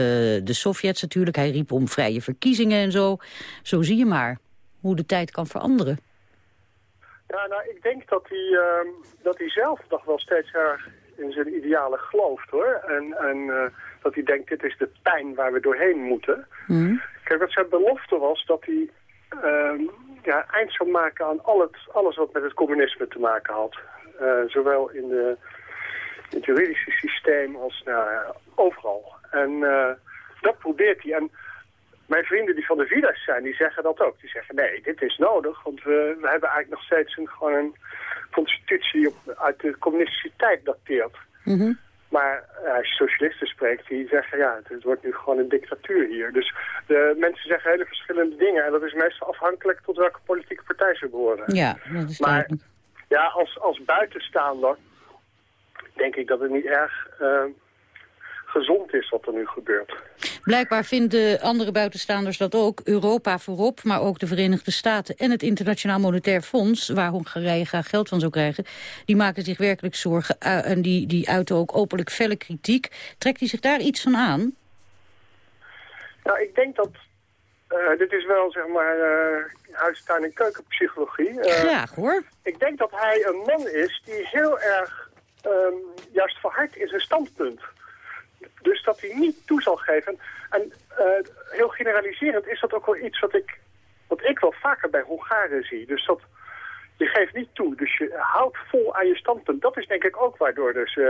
de Sovjets natuurlijk. Hij riep om vrije verkiezingen en zo. Zo zie je maar hoe de tijd kan veranderen. Ja, nou, ik denk dat hij, ehm, dat hij zelf nog wel steeds erg in zijn idealen gelooft, hoor. En, en eh, dat hij denkt, dit is de pijn waar we doorheen moeten. Kijk, wat zijn belofte was dat hij ehm, ja, eind zou maken aan al het, alles wat met het communisme te maken had. Eh, zowel in, de, het juridische systeem als nou, overal. En eh, dat probeert hij. En mijn vrienden die van de Fidesz zijn, die zeggen dat ook. Die zeggen, nee, dit is nodig, want we, we hebben eigenlijk nog steeds een, gewoon een constitutie op, uit de communistische tijd dateert. Maar eh, als je socialisten spreekt, die zeggen, ja, het, wordt nu gewoon een dictatuur hier. Dus de mensen zeggen hele verschillende dingen. En dat is meestal afhankelijk tot welke politieke partij ze behoren. Ja, dat is Maar ja, als, als buitenstaander denk ik dat het niet erg eh, gezond is wat er nu gebeurt. Blijkbaar vinden andere buitenstaanders dat ook. Europa voorop, maar ook de Verenigde Staten en het Internationaal Monetair Fonds... waar Hongarije graag geld van zou krijgen... die maken zich werkelijk zorgen eh, en die, die uiten ook openlijk felle kritiek. Trekt hij zich daar iets van aan? Nou, ik denk dat... eh, dit is wel, zeg maar, eh huis, tuin en keukenpsychologie. Eh, Graag, hoor. Ik denk dat hij een man is die heel erg ehm, juist verhardt in zijn standpunt. Dus dat hij niet toe zal geven. En eh, heel generaliserend is dat ook wel iets wat ik, wat ik wel vaker bij Hongaren zie. Dus dat je geeft niet toe. Dus je houdt vol aan je standpunt. Dat is denk ik ook waardoor dus eh,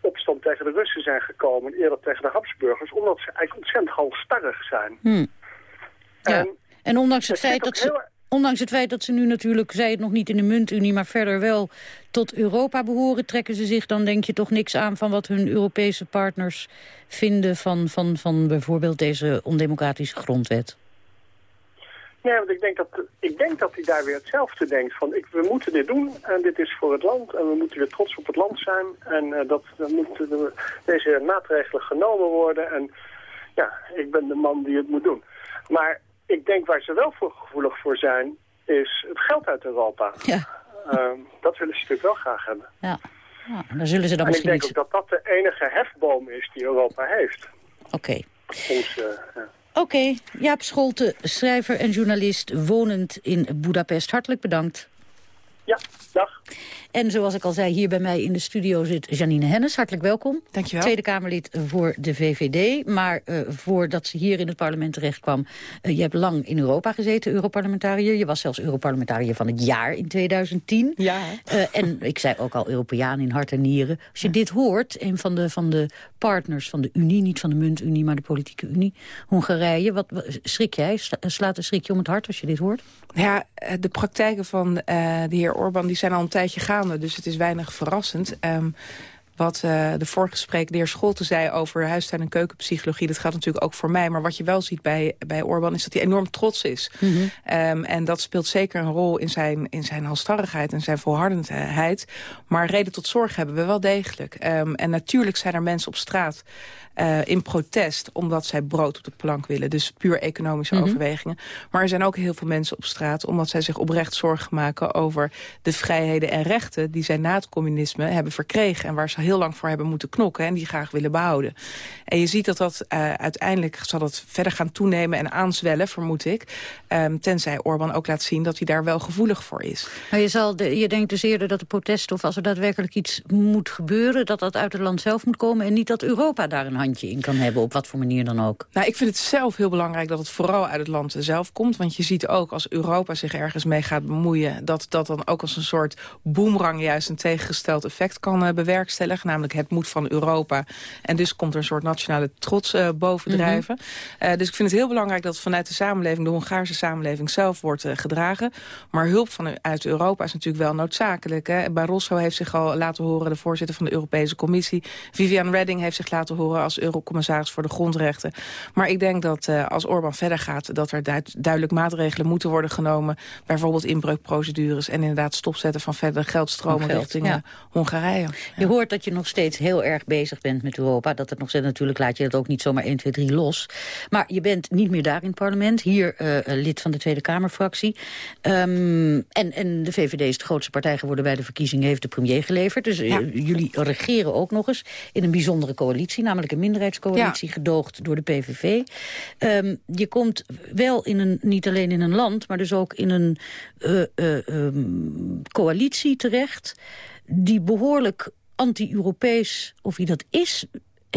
opstand tegen de Russen zijn gekomen. En eerder tegen de Habsburgers. Omdat ze eigenlijk ontzettend halstarrig zijn. Hm. Ja. En En ondanks het, het feit dat ze, heel- ondanks het feit dat ze nu natuurlijk, zij het nog niet in de muntunie... maar verder wel tot Europa behoren... trekken ze zich dan denk je toch niks aan van wat hun Europese partners vinden... van, van, van bijvoorbeeld deze ondemocratische grondwet. Nee, want ik denk, dat, ik denk dat hij daar weer hetzelfde denkt. Van, ik, we moeten dit doen en dit is voor het land en we moeten weer trots op het land zijn. En eh, dat, dan deze maatregelen genomen worden. En ja, ik ben de man die het moet doen. Maar ik denk waar ze wel voor gevoelig voor zijn, is het geld uit Europa. Ja. Ehm, dat willen ze natuurlijk wel graag hebben. Ja. ja dan zullen ze dan en ik misschien denk iets... ook dat dat de enige hefboom is die Europa heeft. Oké. Eh, ja. Oké, Jaap Scholte, schrijver en journalist, wonend in Budapest. Hartelijk bedankt. Ja, dag. En zoals ik al zei, hier bij mij in de studio zit Janine Hennis. Hartelijk welkom. Dankjewel. Tweede Kamerlid voor de VVD. Maar uh, voordat ze hier in het parlement terecht kwam... Uh, je hebt lang in Europa gezeten, Europarlementariër. Je was zelfs Europarlementariër van het jaar in 2010. Ja. Uh, en ik zei ook al Europeaan in hart en nieren. Als je dit hoort, een van de, van de partners van de Unie... niet van de muntunie, maar de politieke Unie, Hongarije... Wat, schrik jij? Slaat een schrikje om het hart als je dit hoort? Ja, de praktijken van de heer Orbán die zijn al een tijdje gaande. Dus het is weinig verrassend. Um, wat uh, de vorige spreker, de heer Scholte, zei over huistuin- en keukenpsychologie... dat gaat natuurlijk ook voor mij. Maar wat je wel ziet bij, bij Orbán is dat hij enorm trots is. Mm -hmm. um, en dat speelt zeker een rol in zijn, in zijn halstarrigheid en zijn volhardendheid. Maar reden tot zorg hebben we wel degelijk. Um, en natuurlijk zijn er mensen op straat... Uh, in protest, omdat zij brood op de plank willen. Dus puur economische mm -hmm. overwegingen. Maar er zijn ook heel veel mensen op straat... omdat zij zich oprecht zorgen maken over de vrijheden en rechten... die zij na het communisme hebben verkregen... en waar ze heel lang voor hebben moeten knokken... en die graag willen behouden. En je ziet dat dat uh, uiteindelijk zal dat verder gaan toenemen en aanzwellen, vermoed ik. Um, tenzij Orbán ook laat zien dat hij daar wel gevoelig voor is. Maar je, zal de, je denkt dus eerder dat de protesten... of als er daadwerkelijk iets moet gebeuren... dat dat uit het land zelf moet komen... en niet dat Europa daar een handje in kan hebben, op wat voor manier dan ook. Nou, ik vind het zelf heel belangrijk dat het vooral uit het land zelf komt. Want je ziet ook, als Europa zich ergens mee gaat bemoeien... dat dat dan ook als een soort boemerang juist een tegengesteld effect kan uh, bewerkstelligen. Namelijk het moet van Europa. En dus komt er een soort nationale trots uh, bovendrijven. Mm -hmm. uh, dus ik vind het heel belangrijk dat vanuit de samenleving... de Hongaarse samenleving zelf wordt uh, gedragen. Maar hulp vanuit Europa is natuurlijk wel noodzakelijk. Hè. Barroso heeft zich al laten horen, de voorzitter van de Europese Commissie. Vivian Redding heeft zich laten horen als Eurocommissaris voor de Grondrechten. Maar ik denk dat als Orbán verder gaat... dat er du duidelijk maatregelen moeten worden genomen. Bijvoorbeeld inbreukprocedures en inderdaad stopzetten van verder geldstromen geld, richting ja. Hongarije. Ja. Je hoort dat je nog steeds heel erg bezig bent met Europa. Dat het nog steeds natuurlijk laat je dat ook niet zomaar 1, 2, 3 los. Maar je bent niet meer daar in het parlement. Hier uh, lid van de Tweede Kamerfractie. Um, en, en de VVD is de grootste partij geworden bij de verkiezingen. Heeft de premier geleverd. Dus ja. uh, jullie regeren ook nog eens in een bijzondere coalitie. Namelijk een minderheidscoalitie ja. gedoogd door de PVV. Um, je komt wel in een, niet alleen in een land, maar dus ook in een uh, um, coalitie terecht... die behoorlijk anti-Europees, of wie dat is...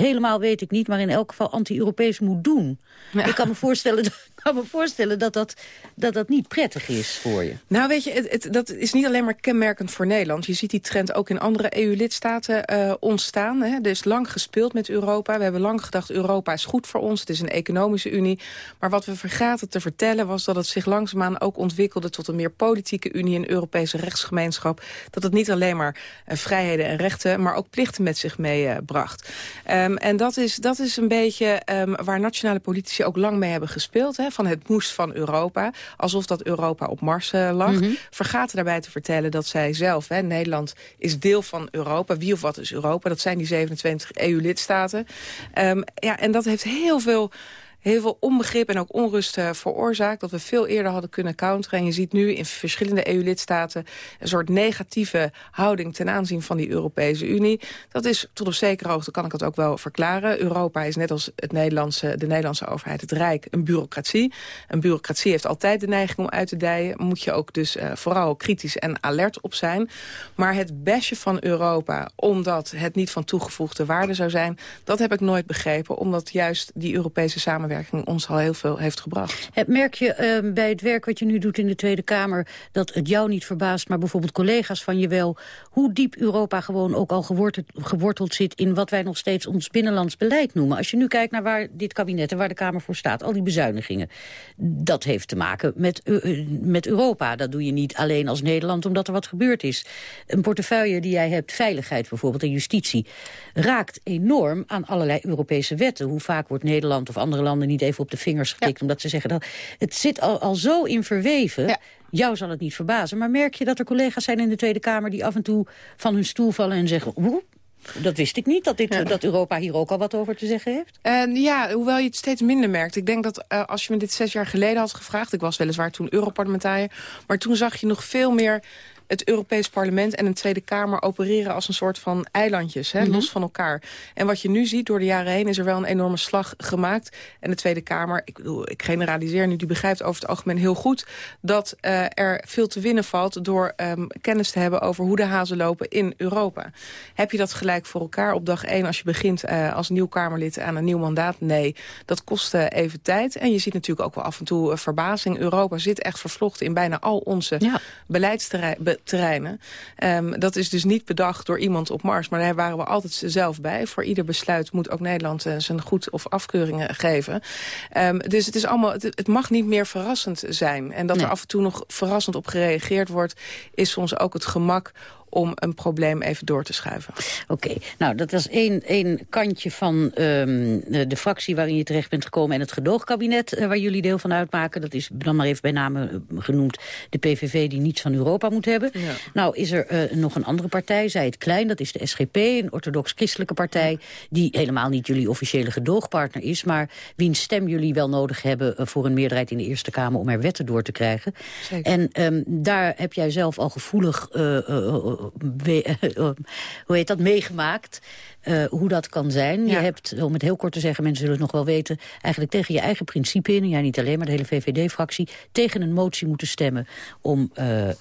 helemaal weet ik niet, maar in elk geval anti-Europees moet doen. Ja. Ik kan me voorstellen... Kan me voorstellen dat dat, dat dat niet prettig is voor je. Nou weet je, het, het, dat is niet alleen maar kenmerkend voor Nederland. Je ziet die trend ook in andere EU-lidstaten uh, ontstaan. Hè. Er is lang gespeeld met Europa. We hebben lang gedacht, Europa is goed voor ons. Het is een economische unie. Maar wat we vergaten te vertellen was dat het zich langzaamaan ook ontwikkelde... tot een meer politieke unie, een Europese rechtsgemeenschap. Dat het niet alleen maar uh, vrijheden en rechten, maar ook plichten met zich meebracht. Uh, um, en dat is, dat is een beetje um, waar nationale politici ook lang mee hebben gespeeld. Hè van het moest van Europa. Alsof dat Europa op Mars uh, lag. Mm -hmm. Vergaten daarbij te vertellen dat zij zelf, hè, Nederland is deel van Europa. Wie of wat is Europa? Dat zijn die 27 EU-lidstaten. Um, ja, en dat heeft heel veel heel veel onbegrip en ook onrust uh, veroorzaakt... dat we veel eerder hadden kunnen counteren. En je ziet nu in verschillende EU-lidstaten... een soort negatieve houding ten aanzien van die Europese Unie. Dat is tot op zekere hoogte, kan ik het ook wel verklaren. Europa is net als het Nederlandse, de Nederlandse overheid, het Rijk, een bureaucratie. Een bureaucratie heeft altijd de neiging om uit te dijen. Moet je ook dus uh, vooral kritisch en alert op zijn. Maar het bashen van Europa, omdat het niet van toegevoegde waarde zou zijn... dat heb ik nooit begrepen, omdat juist die Europese samenwerking ons al heel veel heeft gebracht. Merk je uh, bij het werk wat je nu doet in de Tweede Kamer... dat het jou niet verbaast, maar bijvoorbeeld collega's van je wel... hoe diep Europa gewoon ook al geworteld, zit... in wat wij nog steeds ons binnenlands beleid noemen. Als je nu kijkt naar waar dit kabinet en waar de Kamer voor staat... al die bezuinigingen, dat heeft te maken met, uh, met Europa. Dat doe je niet alleen als Nederland omdat er wat gebeurd is. Een portefeuille die jij hebt, veiligheid bijvoorbeeld en justitie... raakt enorm aan allerlei Europese wetten. Hoe vaak wordt Nederland of andere landen niet even op de vingers getikt... Ja. omdat ze zeggen dat het zit al, al zo in verweven... Ja. Jou zal het niet verbazen. Maar merk je dat er collega's zijn in de Tweede Kamer... die af en toe van hun stoel vallen en zeggen... Oeh, Dat wist ik niet, dat, dit, dat Europa hier ook al wat over te zeggen heeft. En ja, hoewel je het steeds minder merkt. Ik denk dat uh, als je me dit zes jaar geleden had gevraagd... ik was weliswaar toen Europarlementariër... maar toen zag je nog veel meer het Europees Parlement en een Tweede Kamer opereren als een soort van eilandjes, hè, Mhm. los van elkaar. En wat je nu ziet door de jaren heen is er wel een enorme slag gemaakt. En de Tweede Kamer, ik bedoel, ik generaliseer nu, die begrijpt over het algemeen heel goed dat eh, er veel te winnen valt door ehm, kennis te hebben over hoe de hazen lopen in Europa. Heb je dat gelijk voor elkaar op dag één als je begint eh, als nieuw Kamerlid aan een nieuw mandaat? Nee, dat kost even tijd. En je ziet natuurlijk ook wel af en toe eh, verbazing. Europa zit echt vervlochten in bijna al onze beleidsterreinen. Ehm, dat is dus niet bedacht door iemand op Mars, maar daar waren we altijd zelf bij. Voor ieder besluit moet ook Nederland eh, zijn goed of afkeuringen geven. Ehm, dus het, is allemaal, het, het mag niet meer verrassend zijn. En dat Nee. er af en toe nog verrassend op gereageerd wordt... is soms ook het gemak om een probleem even door te schuiven. Oké, nou dat was één, één kantje van ehm, de, de fractie waarin je terecht bent gekomen... en het gedoogkabinet eh, waar jullie deel van uitmaken. Dat is dan maar even bij name eh, genoemd de PVV die niets van Europa moet hebben. Ja. Nou is er eh, nog een andere partij, zij het klein, dat is de SGP... een orthodox-christelijke partij die helemaal niet jullie officiële gedoogpartner is... maar wiens stem jullie wel nodig hebben eh, voor een meerderheid in de Eerste Kamer... om er wetten door te krijgen. Zeker. En ehm, daar heb jij zelf al gevoelig, eh, eh, eh, eh, hoe heet dat, meegemaakt. eh, hoe dat kan zijn. Je hebt, om het heel kort te zeggen, mensen zullen het nog wel weten... eigenlijk tegen je eigen principe in, en jij niet alleen, maar de hele VVD-fractie... tegen een motie moeten stemmen om eh, eh,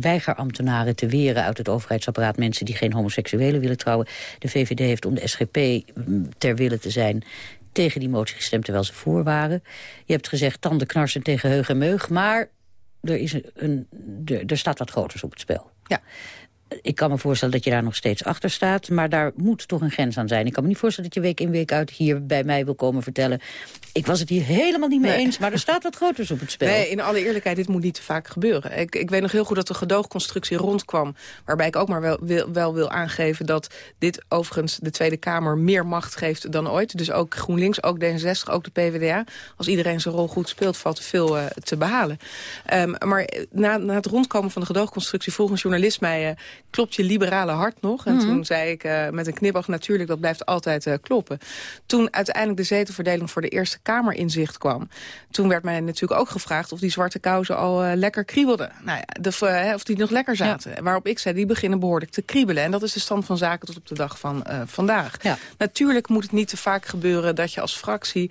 weigerambtenaren te weren... uit het overheidsapparaat, mensen die geen homoseksuelen willen trouwen. De VVD heeft om de SGP mm, ter wille te zijn tegen die motie gestemd terwijl ze voor waren. Je hebt gezegd tanden knarsen tegen heug en meug, maar er, is een, een, er, er staat wat groters op het spel. Ja. Ik kan me voorstellen dat je daar nog steeds achter staat... maar daar moet toch een grens aan zijn. Ik kan me niet voorstellen dat je week in week uit hier bij mij wil komen vertellen... ik was het hier helemaal niet mee Nee. eens, maar er staat wat groters op het spel. Nee, in alle eerlijkheid, dit moet niet te vaak gebeuren. Ik, ik weet nog heel goed dat de gedoogconstructie rondkwam... waarbij ik ook maar wel wil, wel wil aangeven dat dit overigens de Tweede Kamer... meer macht geeft dan ooit. Dus ook GroenLinks, ook D66, ook de PvdA. Als iedereen zijn rol goed speelt, valt er veel eh, te behalen. Ehm, maar na, na het rondkomen van de gedoogconstructie... vroeg een journalist mij, eh, klopt je liberale hart nog? En Mhm. toen zei ik eh, met een knipoog, natuurlijk, dat blijft altijd eh, kloppen. Toen uiteindelijk de zetelverdeling voor de Eerste Kamer in zicht kwam... toen werd mij natuurlijk ook gevraagd of die zwarte kousen al eh, lekker kriebelden. Nou ja, de, of die nog lekker zaten. Waarop ik zei, die beginnen behoorlijk te kriebelen. En dat is de stand van zaken tot op de dag van vandaag. Natuurlijk moet het niet te vaak gebeuren dat je als fractie...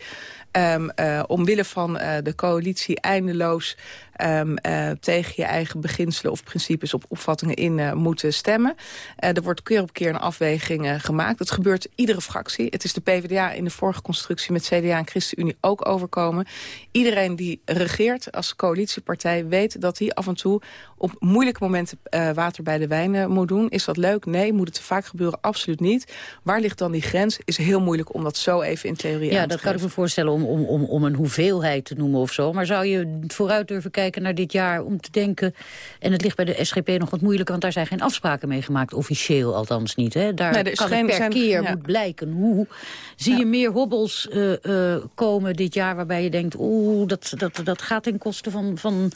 ehm, eh, omwille van de coalitie eindeloos ehm, eh, tegen je eigen beginselen of principes op opvattingen in eh, moeten stemmen. Eh, er wordt keer op keer een afweging gemaakt. Dat gebeurt iedere fractie. Het is de PvdA in de vorige constructie met CDA en ChristenUnie ook overkomen. Iedereen die regeert als coalitiepartij weet dat hij af en toe op moeilijke momenten water bij de wijn eh, moet doen. Is dat leuk? Nee. Moet het te vaak gebeuren? Absoluut niet. Waar ligt dan die grens? Is heel moeilijk om dat zo even in theorie Ja, aan te dat kan ik me voorstellen om, om, om, om een hoeveelheid te noemen of zo. Maar zou je vooruit durven kijken naar dit jaar om te denken... en het ligt bij de SGP nog wat moeilijker... want daar zijn geen afspraken mee gemaakt, officieel althans niet. Hè? Daar Nee, is kan geen- het per zijn- keer ja. moet blijken hoe. Zie je meer hobbels eh, eh, komen dit jaar waarbij je denkt... oeh, dat, dat, dat gaat ten koste van, van,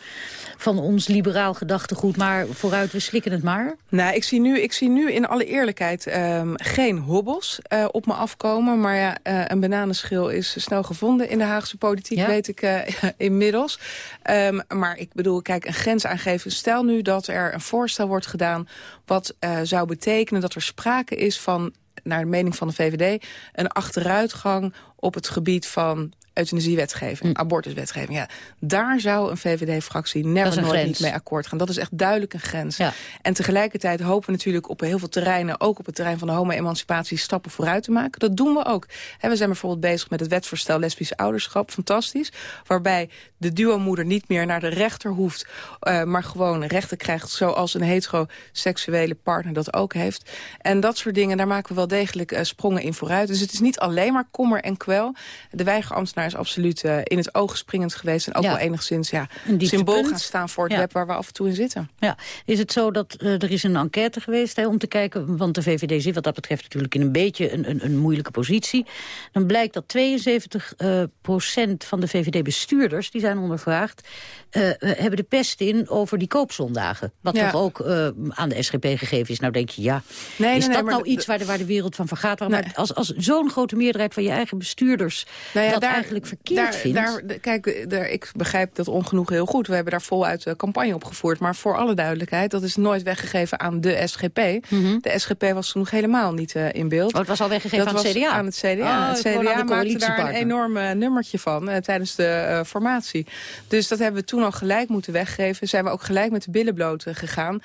van ons liberaal gedachtegoed... maar vooruit, we slikken het maar? Nou, ik zie nu, ik zie nu in alle eerlijkheid ehm, geen hobbels eh, op me afkomen. Maar ja, een bananenschil is snel gevonden in de Haagse politiek, Ja. weet ik inmiddels. Ehm, maar ik bedoel, kijk, een grens aangeven. Stel nu dat er een voorstel wordt gedaan... wat eh, zou betekenen dat er sprake is van, naar de mening van de VVD... een achteruitgang op het gebied van euthanasiewetgeving, abortuswetgeving. Ja, daar zou een VVD-fractie Hm. Never nooit grens. niet mee akkoord gaan. Dat is echt duidelijk een grens. Ja. En tegelijkertijd hopen we natuurlijk op heel veel terreinen... ook op het terrein van de homo-emancipatie stappen vooruit te maken. Dat doen we ook. Hè, we zijn bijvoorbeeld bezig met het wetsvoorstel lesbisch ouderschap. Fantastisch. Waarbij de duomoeder niet meer naar de rechter hoeft... eh, maar gewoon rechten krijgt zoals een heteroseksuele partner dat ook heeft. En dat soort dingen, daar maken we wel degelijk eh, sprongen in vooruit. Dus het is niet alleen maar kommer en kwel. De weigerambtenaar Is absoluut uh, in het oog springend geweest... en ook Ja. wel enigszins ja, Een symbool gaan staan voor het Ja. web... waar we af en toe in zitten. Ja, is het zo dat eh, er is een enquête geweest hè, om te kijken... want de VVD zit wat dat betreft natuurlijk in een beetje een, een, een moeilijke positie. Dan blijkt dat 72 eh, procent van de VVD-bestuurders, die zijn ondervraagd... eh, eh, hebben de pest in over die koopzondagen. Wat Ja. toch ook eh, aan de SGP gegeven is. Nou denk je, ja, Nee, is nee, dat nou iets waar de, waar de wereld van vergaat? Maar als, als zo'n grote meerderheid van je eigen bestuurders... Nou ja, dat daar- eigenlijk verkeerd daar, vindt... Daar, kijk, daar, ik begrijp dat ongenoegen heel goed. We hebben daar voluit uh, campagne op gevoerd. Maar voor alle duidelijkheid, dat is nooit weggegeven aan de SGP. De SGP was toen nog helemaal niet uh, in beeld. Mhm. Oh, het was al weggegeven dat aan het CDA? aan het CDA. Oh, het aan CDA maakte daar een enorm nummertje van uh, tijdens de formatie. Dus dat hebben we toen al gelijk moeten weggeven. Zijn we ook gelijk met de billen bloot gegaan.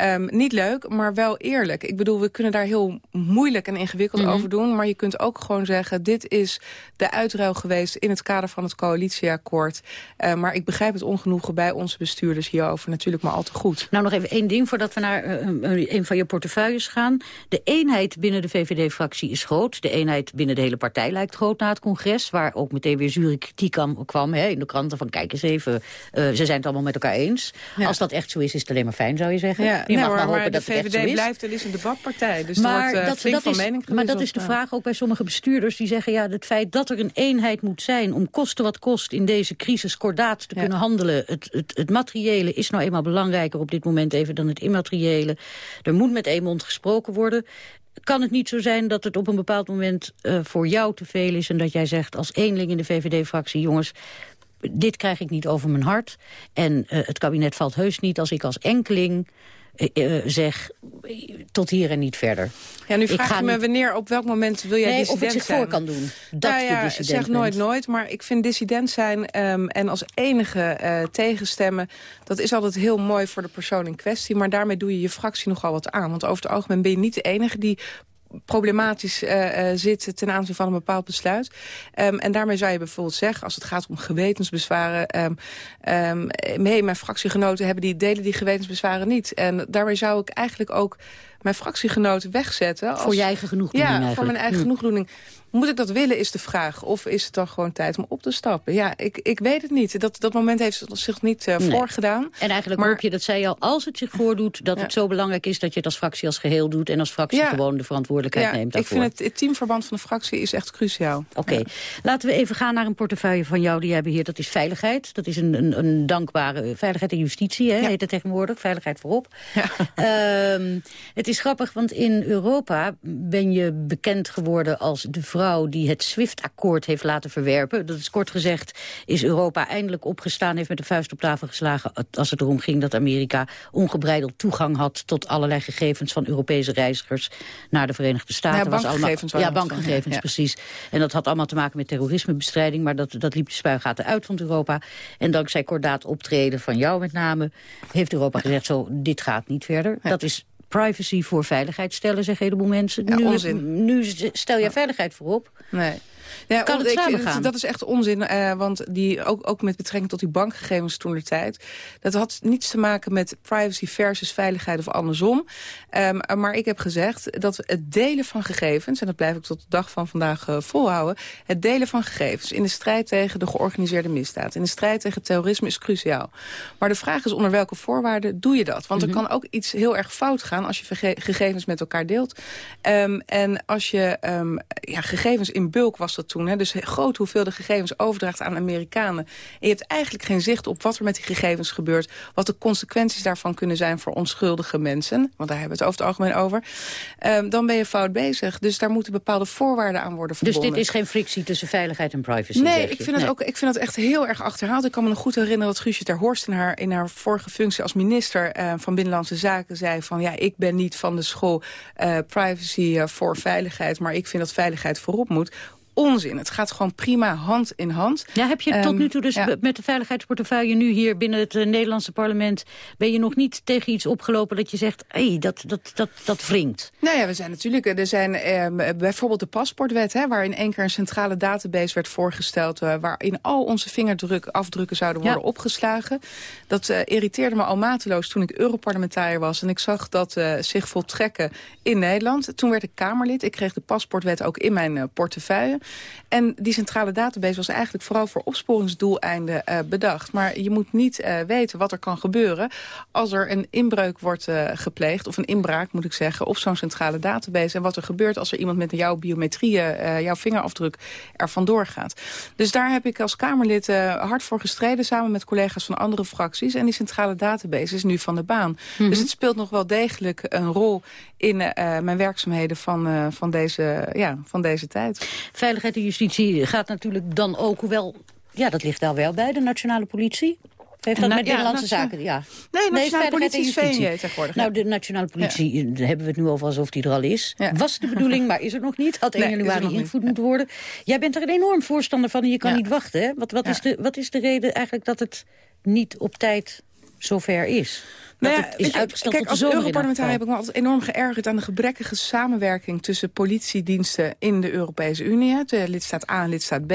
Um, niet leuk, maar wel eerlijk. Ik bedoel, we kunnen daar heel moeilijk en ingewikkeld Mhm. over doen. Maar je kunt ook gewoon zeggen, dit is de uitruil geweest... in het kader van het coalitieakkoord. Uh, maar ik begrijp het ongenoegen bij onze bestuurders hierover natuurlijk maar al te goed. Nou, nog even één ding voordat we naar uh, een van je portefeuilles gaan. De eenheid binnen de VVD-fractie is groot. De eenheid binnen de hele partij lijkt groot na het congres... waar ook meteen weer zure kritiek aan kwam hè, in de kranten van... kijk eens even, uh, ze zijn het allemaal met elkaar eens. Ja. Als dat echt zo is, is het alleen maar fijn, zou je zeggen. Ja, je nee, mag maar, maar hopen maar dat de het echt zo VVD blijft en is een debatpartij. Dus maar er wordt uh, dat, flink dat van is, mening Maar dat is de vraag ook bij sommige bestuurders. Die zeggen, ja, het feit dat er een eenheid moet zijn... om kosten wat kost in deze crisis kordaat te Ja. kunnen handelen. Het, het, het materiële is nou eenmaal belangrijker op dit moment even dan het immateriële. Er moet met één mond gesproken worden. Kan het niet zo zijn dat het op een bepaald moment uh, voor jou te veel is... en dat jij zegt als eenling in de VVD-fractie... jongens, dit krijg ik niet over mijn hart. En uh, het kabinet valt heus niet als ik als enkeling uh, zeg tot hier en niet verder. Ja, nu vraag ik je me niet... wanneer, op welk moment wil jij nee, dissident of het zich zijn? voor kan doen. Dat nou ja, je dissident zeg nooit bent. nooit, maar ik vind dissident zijn um, en als enige uh, tegenstemmen... dat is altijd heel mooi voor de persoon in kwestie... maar daarmee doe je je fractie nogal wat aan. Want over het algemeen ben je niet de enige die problematisch uh, zit ten aanzien van een bepaald besluit. Um, en daarmee zou je bijvoorbeeld zeggen, als het gaat om gewetensbezwaren... Um, um, hey, mijn fractiegenoten hebben die, delen die gewetensbezwaren niet. En daarmee zou ik eigenlijk ook mijn fractiegenoten wegzetten. Als, voor je eigen genoegdoening Ja, eigenlijk. voor mijn eigen hm. genoegdoening. Moet ik dat willen, is de vraag. Of is het dan gewoon tijd om op te stappen? Ja, ik, ik weet het niet. Dat, dat moment heeft zich niet uh, nee. voorgedaan. En eigenlijk maar, hoop je, dat zij al, als het zich voordoet... dat ja. het zo belangrijk is dat je het als fractie als geheel doet... en als fractie ja. gewoon de verantwoordelijkheid ja, neemt daarvoor. Ik vind het, het teamverband van de fractie is echt cruciaal. Oké, okay. laten we even gaan naar een portefeuille van jou die jij beheert. Dat is veiligheid. Dat is een, een, een dankbare... Veiligheid en justitie, hè, heet het tegenwoordig. Veiligheid voorop. um, het is grappig, want in Europa ben je bekend geworden als de vrouw... die het SWIFT-akkoord heeft laten verwerpen. Dat is kort gezegd, is Europa eindelijk opgestaan... heeft met de vuist op tafel geslagen als het erom ging dat Amerika... ongebreideld toegang had tot allerlei gegevens van Europese reizigers... naar de Verenigde Staten. Ja, bankgegevens. Allemaal, ja, bankgegevens, ja. precies. En dat had allemaal te maken met terrorismebestrijding... maar dat, dat liep de spuigaten uit van Europa. En dankzij kordaat optreden van jou met name... heeft Europa gezegd, zo, dit gaat niet verder. Ja. Dat is privacy voor veiligheid stellen, zeggen een heleboel mensen. Ja, nu, onzin. nu stel je veiligheid voorop. Nee. Ja, kan het samen gaan? Dat is echt onzin, uh, want die, ook, ook met betrekking tot die bankgegevens toen de tijd... dat had niets te maken met privacy versus veiligheid of andersom. Um, maar ik heb gezegd dat het delen van gegevens... en dat blijf ik tot de dag van vandaag uh, volhouden... het delen van gegevens in de strijd tegen de georganiseerde misdaad... in de strijd tegen terrorisme is cruciaal. Maar de vraag is onder welke voorwaarden doe je dat? Want mm -hmm. er kan ook iets heel erg fout gaan als je gegevens met elkaar deelt. Um, en als je um, ja, gegevens in bulk was dat toen... Hè, dus groot hoeveelheden gegevens overdraagt aan Amerikanen... en je hebt eigenlijk geen zicht op wat er met die gegevens gebeurt... wat de consequenties daarvan kunnen zijn voor onschuldige mensen... want daar hebben we het over het algemeen over... Um, dan ben je fout bezig. Dus daar moeten bepaalde voorwaarden aan worden verbonden. Dus dit is geen frictie tussen veiligheid en privacy? Nee, ik vind, nee. Het ook, ik vind het echt heel erg achterhaald. Ik kan me nog goed herinneren dat Guusje ter Horst... in haar, in haar vorige functie als minister uh, van Binnenlandse Zaken zei van... ja, ik ben niet van de school uh, privacy uh, voor veiligheid... maar ik vind dat veiligheid voorop moet onzin. Het gaat gewoon prima hand in hand. Ja, heb je um, tot nu toe dus ja. met de veiligheidsportefeuille nu hier binnen het uh, Nederlandse parlement... ben je nog niet tegen iets opgelopen dat je zegt, hé, hey, dat, dat, dat, dat wringt? Nou ja, we zijn natuurlijk... Er zijn uh, bijvoorbeeld de paspoortwet, hè, waar in één keer een centrale database werd voorgesteld... Uh, waarin al onze vingerdruk afdrukken zouden worden ja. opgeslagen. Dat uh, irriteerde me al mateloos toen ik Europarlementariër was... en ik zag dat zich voltrekken in Nederland. Toen werd ik Kamerlid. Ik kreeg de paspoortwet ook in mijn portefeuille. En die centrale database was eigenlijk vooral voor opsporingsdoeleinden uh, bedacht. Maar je moet niet uh, weten wat er kan gebeuren als er een inbreuk wordt uh, gepleegd... of een inbraak, moet ik zeggen, op zo'n centrale database. En wat er gebeurt als er iemand met jouw biometrie, jouw vingerafdruk er vandoor gaat. Dus daar heb ik als Kamerlid hard voor gestreden... samen met collega's van andere fracties. En die centrale database is nu van de baan. Mm -hmm. Dus het speelt nog wel degelijk een rol in mijn werkzaamheden van, van, deze, ja, van deze tijd. Veiligheid en justitie gaat natuurlijk dan ook, hoewel... Ja, dat ligt daar wel bij, de nationale politie. Heeft dat met Binnenlandse nationale- Zaken? Ja. Nee, nationale veiligheid politie is. VNJ tegenwoordig, Nou, de nationale politie, daar hebben we het nu over alsof die er al is. Was de bedoeling, maar is er nog niet. Had 1 Nee, is er januari ingevoerd moeten worden. Jij bent er een enorm voorstander van en je kan niet wachten. Hè? Wat, wat, is de, wat is de reden eigenlijk dat het niet op tijd zover is? Nou ja, het weet is je, uitgesteld kijk, als Europarlementariër heb ik me altijd enorm geërgerd aan de gebrekkige samenwerking tussen politiediensten in de Europese Unie, de lidstaat A en lidstaat B.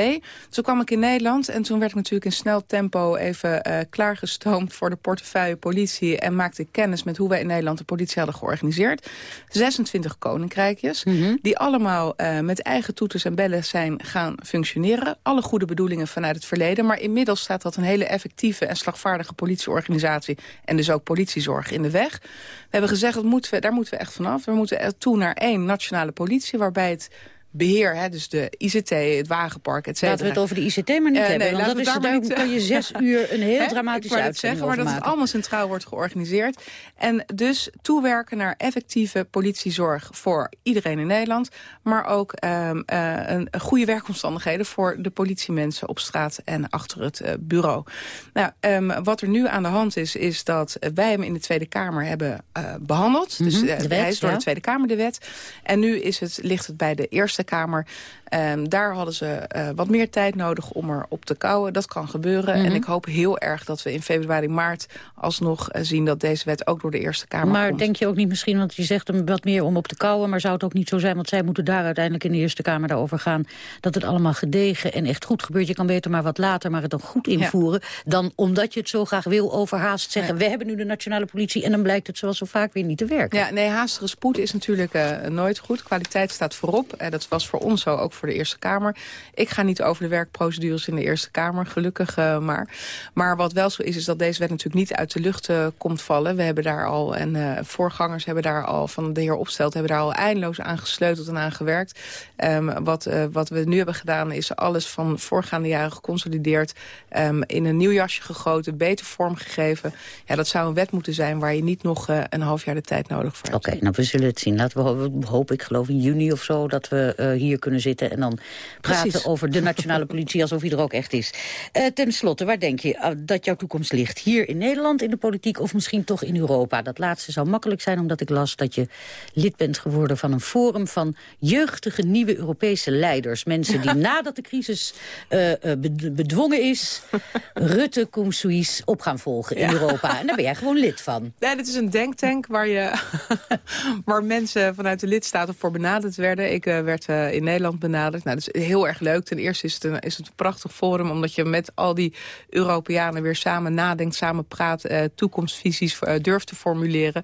Toen kwam ik in Nederland en toen werd ik natuurlijk in snel tempo even eh, klaargestoomd voor de portefeuille politie en maakte ik kennis met hoe wij in Nederland de politie hadden georganiseerd. 26 koninkrijkjes, Mhm. die allemaal eh, met eigen toeters en bellen zijn gaan functioneren. Alle goede bedoelingen vanuit het verleden, maar inmiddels staat dat een hele effectieve en slagvaardige politieorganisatie en dus ook in de weg. We hebben gezegd, dat moeten we, daar moeten we echt vanaf. We moeten toe naar één nationale politie, waarbij het beheer, hè, dus de ICT, het wagenpark, et cetera. Laten we het over de ICT maar niet Eh, hebben. nee, want dat is, daar niet, kan je zes uur een heel Hè? Ik dramatische uitzending zeggen, maar dat het allemaal centraal wordt georganiseerd. En dus toewerken naar effectieve politiezorg voor iedereen in Nederland. Maar ook ehm, eh, een, goede werkomstandigheden voor de politiemensen op straat en achter het eh, bureau. Nou, ehm, wat er nu aan de hand is, is dat wij hem in de Tweede Kamer hebben eh, behandeld. Dus Mhm, de wet, hij is door ja. de Tweede Kamer de wet. En nu is het, ligt het bij de Eerste Kamer. Ehm, daar hadden ze eh, wat meer tijd nodig om er op te kouwen. Dat kan gebeuren. Mhm. En ik hoop heel erg dat we in februari, maart alsnog eh, zien dat deze wet ook door de Eerste Kamer Maar komt. denk je ook niet misschien, want je zegt hem wat meer om op te kouwen... maar zou het ook niet zo zijn, want zij moeten daar uiteindelijk in de Eerste Kamer daarover gaan... dat het allemaal gedegen en echt goed gebeurt. Je kan beter maar wat later, maar het dan goed invoeren... dan omdat je het zo graag wil overhaast zeggen... we hebben nu de nationale politie en dan blijkt het zoals zo vaak weer niet te werken. Ja, nee, haastige spoed is natuurlijk eh, nooit goed. Kwaliteit staat voorop. Dat was voor ons zo, ook voor de Eerste Kamer. Ik ga niet over de werkprocedures in de Eerste Kamer, gelukkig eh, maar. Maar wat wel zo is, is dat deze wet natuurlijk niet uit de lucht eh, komt vallen. We hebben daar al, en eh, voorgangers hebben daar al, van de heer Opstelt... hebben daar al eindeloos aan gesleuteld en aan gewerkt. Ehm, wat, wat we nu hebben gedaan is alles van voorgaande jaren geconsolideerd... ehm, in een nieuw jasje gegoten, beter vormgegeven. Ja, dat zou een wet moeten zijn waar je niet nog een half jaar de tijd nodig voor hebt. Oké, nou we zullen het zien. Laten we ho- hopen, ik geloof in juni of zo, dat we hier kunnen zitten en dan praten Precies. over de nationale politie alsof hij er ook echt is. Eh ten slotte, waar denk je eh, dat jouw toekomst ligt? Hier in Nederland in de politiek of misschien toch in Europa? Dat laatste zou makkelijk zijn omdat ik las dat je lid bent geworden van een forum van jeugdige nieuwe Europese leiders. Mensen die nadat de crisis eh, bed- bedwongen is, Rutte, Koen Suisse op gaan volgen in Ja. Europa. En daar ben jij gewoon lid van. Nee, dit is een denktank waar, je, waar mensen vanuit de lidstaten voor benaderd werden. Ik werd in Nederland benaderd. Nou, dat is heel erg leuk. Ten eerste is het, een, is het een prachtig forum... omdat je met al die Europeanen weer samen nadenkt, samen praat... eh, toekomstvisies eh, durft te formuleren.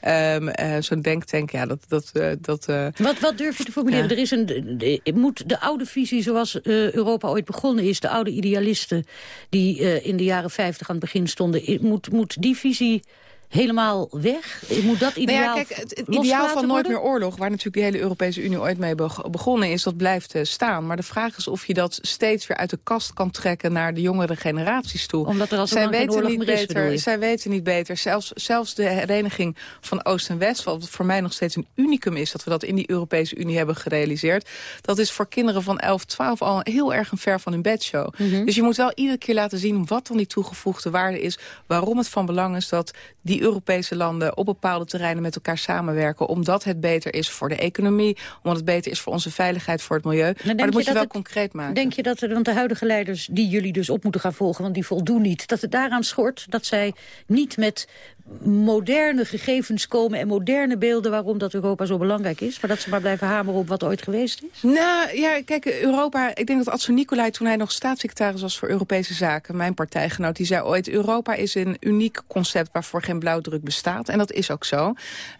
Ehm, eh, Zo'n denktank, ja, dat... dat, dat Wat, wat durf je te formuleren? Ja. Er is een, de- de- moet de oude visie zoals Europa ooit begonnen is... de oude idealisten die in de jaren 50 aan het begin stonden... moet, moet die visie helemaal weg? Moet dat Nou ideaal ja, kijk, het, het ideaal van Nooit worden? meer oorlog... waar natuurlijk die hele Europese Unie ooit mee beg- begonnen is... dat blijft eh, staan. Maar de vraag is of je dat steeds weer uit de kast kan trekken... naar de jongere generaties toe. Omdat er al zij weten niet is, beter. Zij weten niet beter. Zelfs, zelfs de hereniging van Oost en West... wat voor mij nog steeds een unicum is... dat we dat in die Europese Unie hebben gerealiseerd... dat is voor kinderen van 11, 12 al heel erg een ver van hun bedshow. Mhm. Dus je moet wel iedere keer laten zien wat dan die toegevoegde waarde is. Waarom het van belang is dat die Europese landen op bepaalde terreinen met elkaar samenwerken. Omdat het beter is voor de economie. Omdat het beter is voor onze veiligheid, voor het milieu. maar dat moet je dat wel het- concreet maken. Denk je dat er, want de huidige leiders die jullie dus op moeten gaan volgen... want die voldoen niet, dat het daaraan schort dat zij niet met moderne gegevens komen en moderne beelden... waarom dat Europa zo belangrijk is? Maar dat ze maar blijven hameren op wat ooit geweest is? Nou, ja, kijk, Europa... Ik denk dat Adso Nicolai, toen hij nog staatssecretaris was voor Europese Zaken... mijn partijgenoot, die zei ooit... Europa is een uniek concept waarvoor geen blauwdruk bestaat. En dat is ook zo.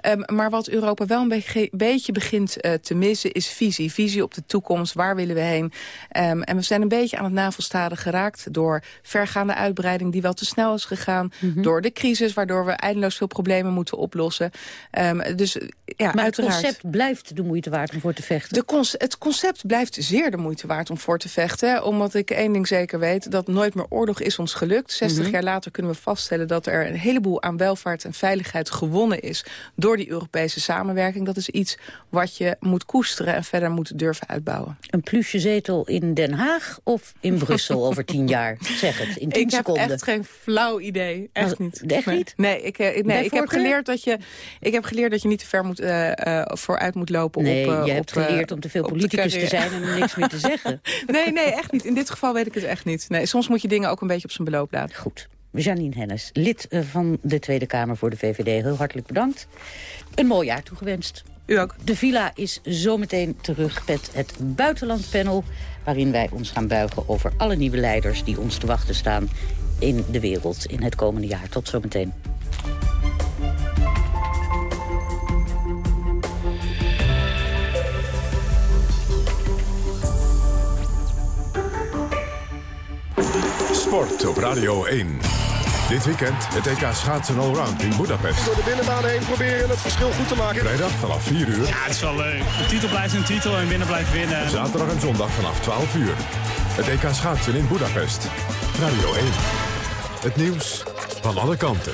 Um, maar wat Europa wel een be beetje begint uh, te missen, is visie. Visie op de toekomst, waar willen we heen? Um, en we zijn een beetje aan het navelstaren geraakt... door vergaande uitbreiding die wel te snel is gegaan... Mm -hmm. door de crisis, waardoor we eindeloos veel problemen moeten oplossen. Um, dus, ja, maar uiteraard. het concept blijft de moeite waard om voor te vechten? De het concept blijft zeer de moeite waard om voor te vechten. Omdat ik één ding zeker weet, dat nooit meer oorlog is ons gelukt. 60 mm -hmm. jaar later kunnen we vaststellen dat er een heleboel aan welvaart en veiligheid gewonnen is... door die Europese samenwerking. Dat is iets wat je moet koesteren en verder moet durven uitbouwen. Een plusje zetel in Den Haag of in Brussel over tien jaar? Zeg het, in tien ik seconden. Ik heb echt geen flauw idee. Echt niet. Echt niet? Nee, ik, ik, nee, ik heb, geleerd dat je, ik heb geleerd dat je niet te ver moet, uh, uh, vooruit moet lopen. Nee, op, uh, je hebt op, geleerd om te veel politicus te zijn en niks meer te zeggen. nee, nee, echt niet. In dit geval weet ik het echt niet. Nee, soms moet je dingen ook een beetje op zijn beloop laten. Goed. Janine Hennis, lid van de Tweede Kamer voor de VVD. Heel hartelijk bedankt. Een mooi jaar toegewenst. U ook. De villa is zometeen terug met het buitenlandpanel... waarin wij ons gaan buigen over alle nieuwe leiders... die ons te wachten staan in de wereld in het komende jaar. Tot zometeen. Sport op Radio 1. Dit weekend het EK schaatsen allround in Budapest. Door de binnenbaan heen proberen het verschil goed te maken. Vrijdag vanaf 4 uur. Ja, het is wel leuk. De titel blijft een titel en winnen blijft winnen. Zaterdag en zondag vanaf 12 uur. Het EK schaatsen in Budapest. Radio 1. Het nieuws van alle kanten.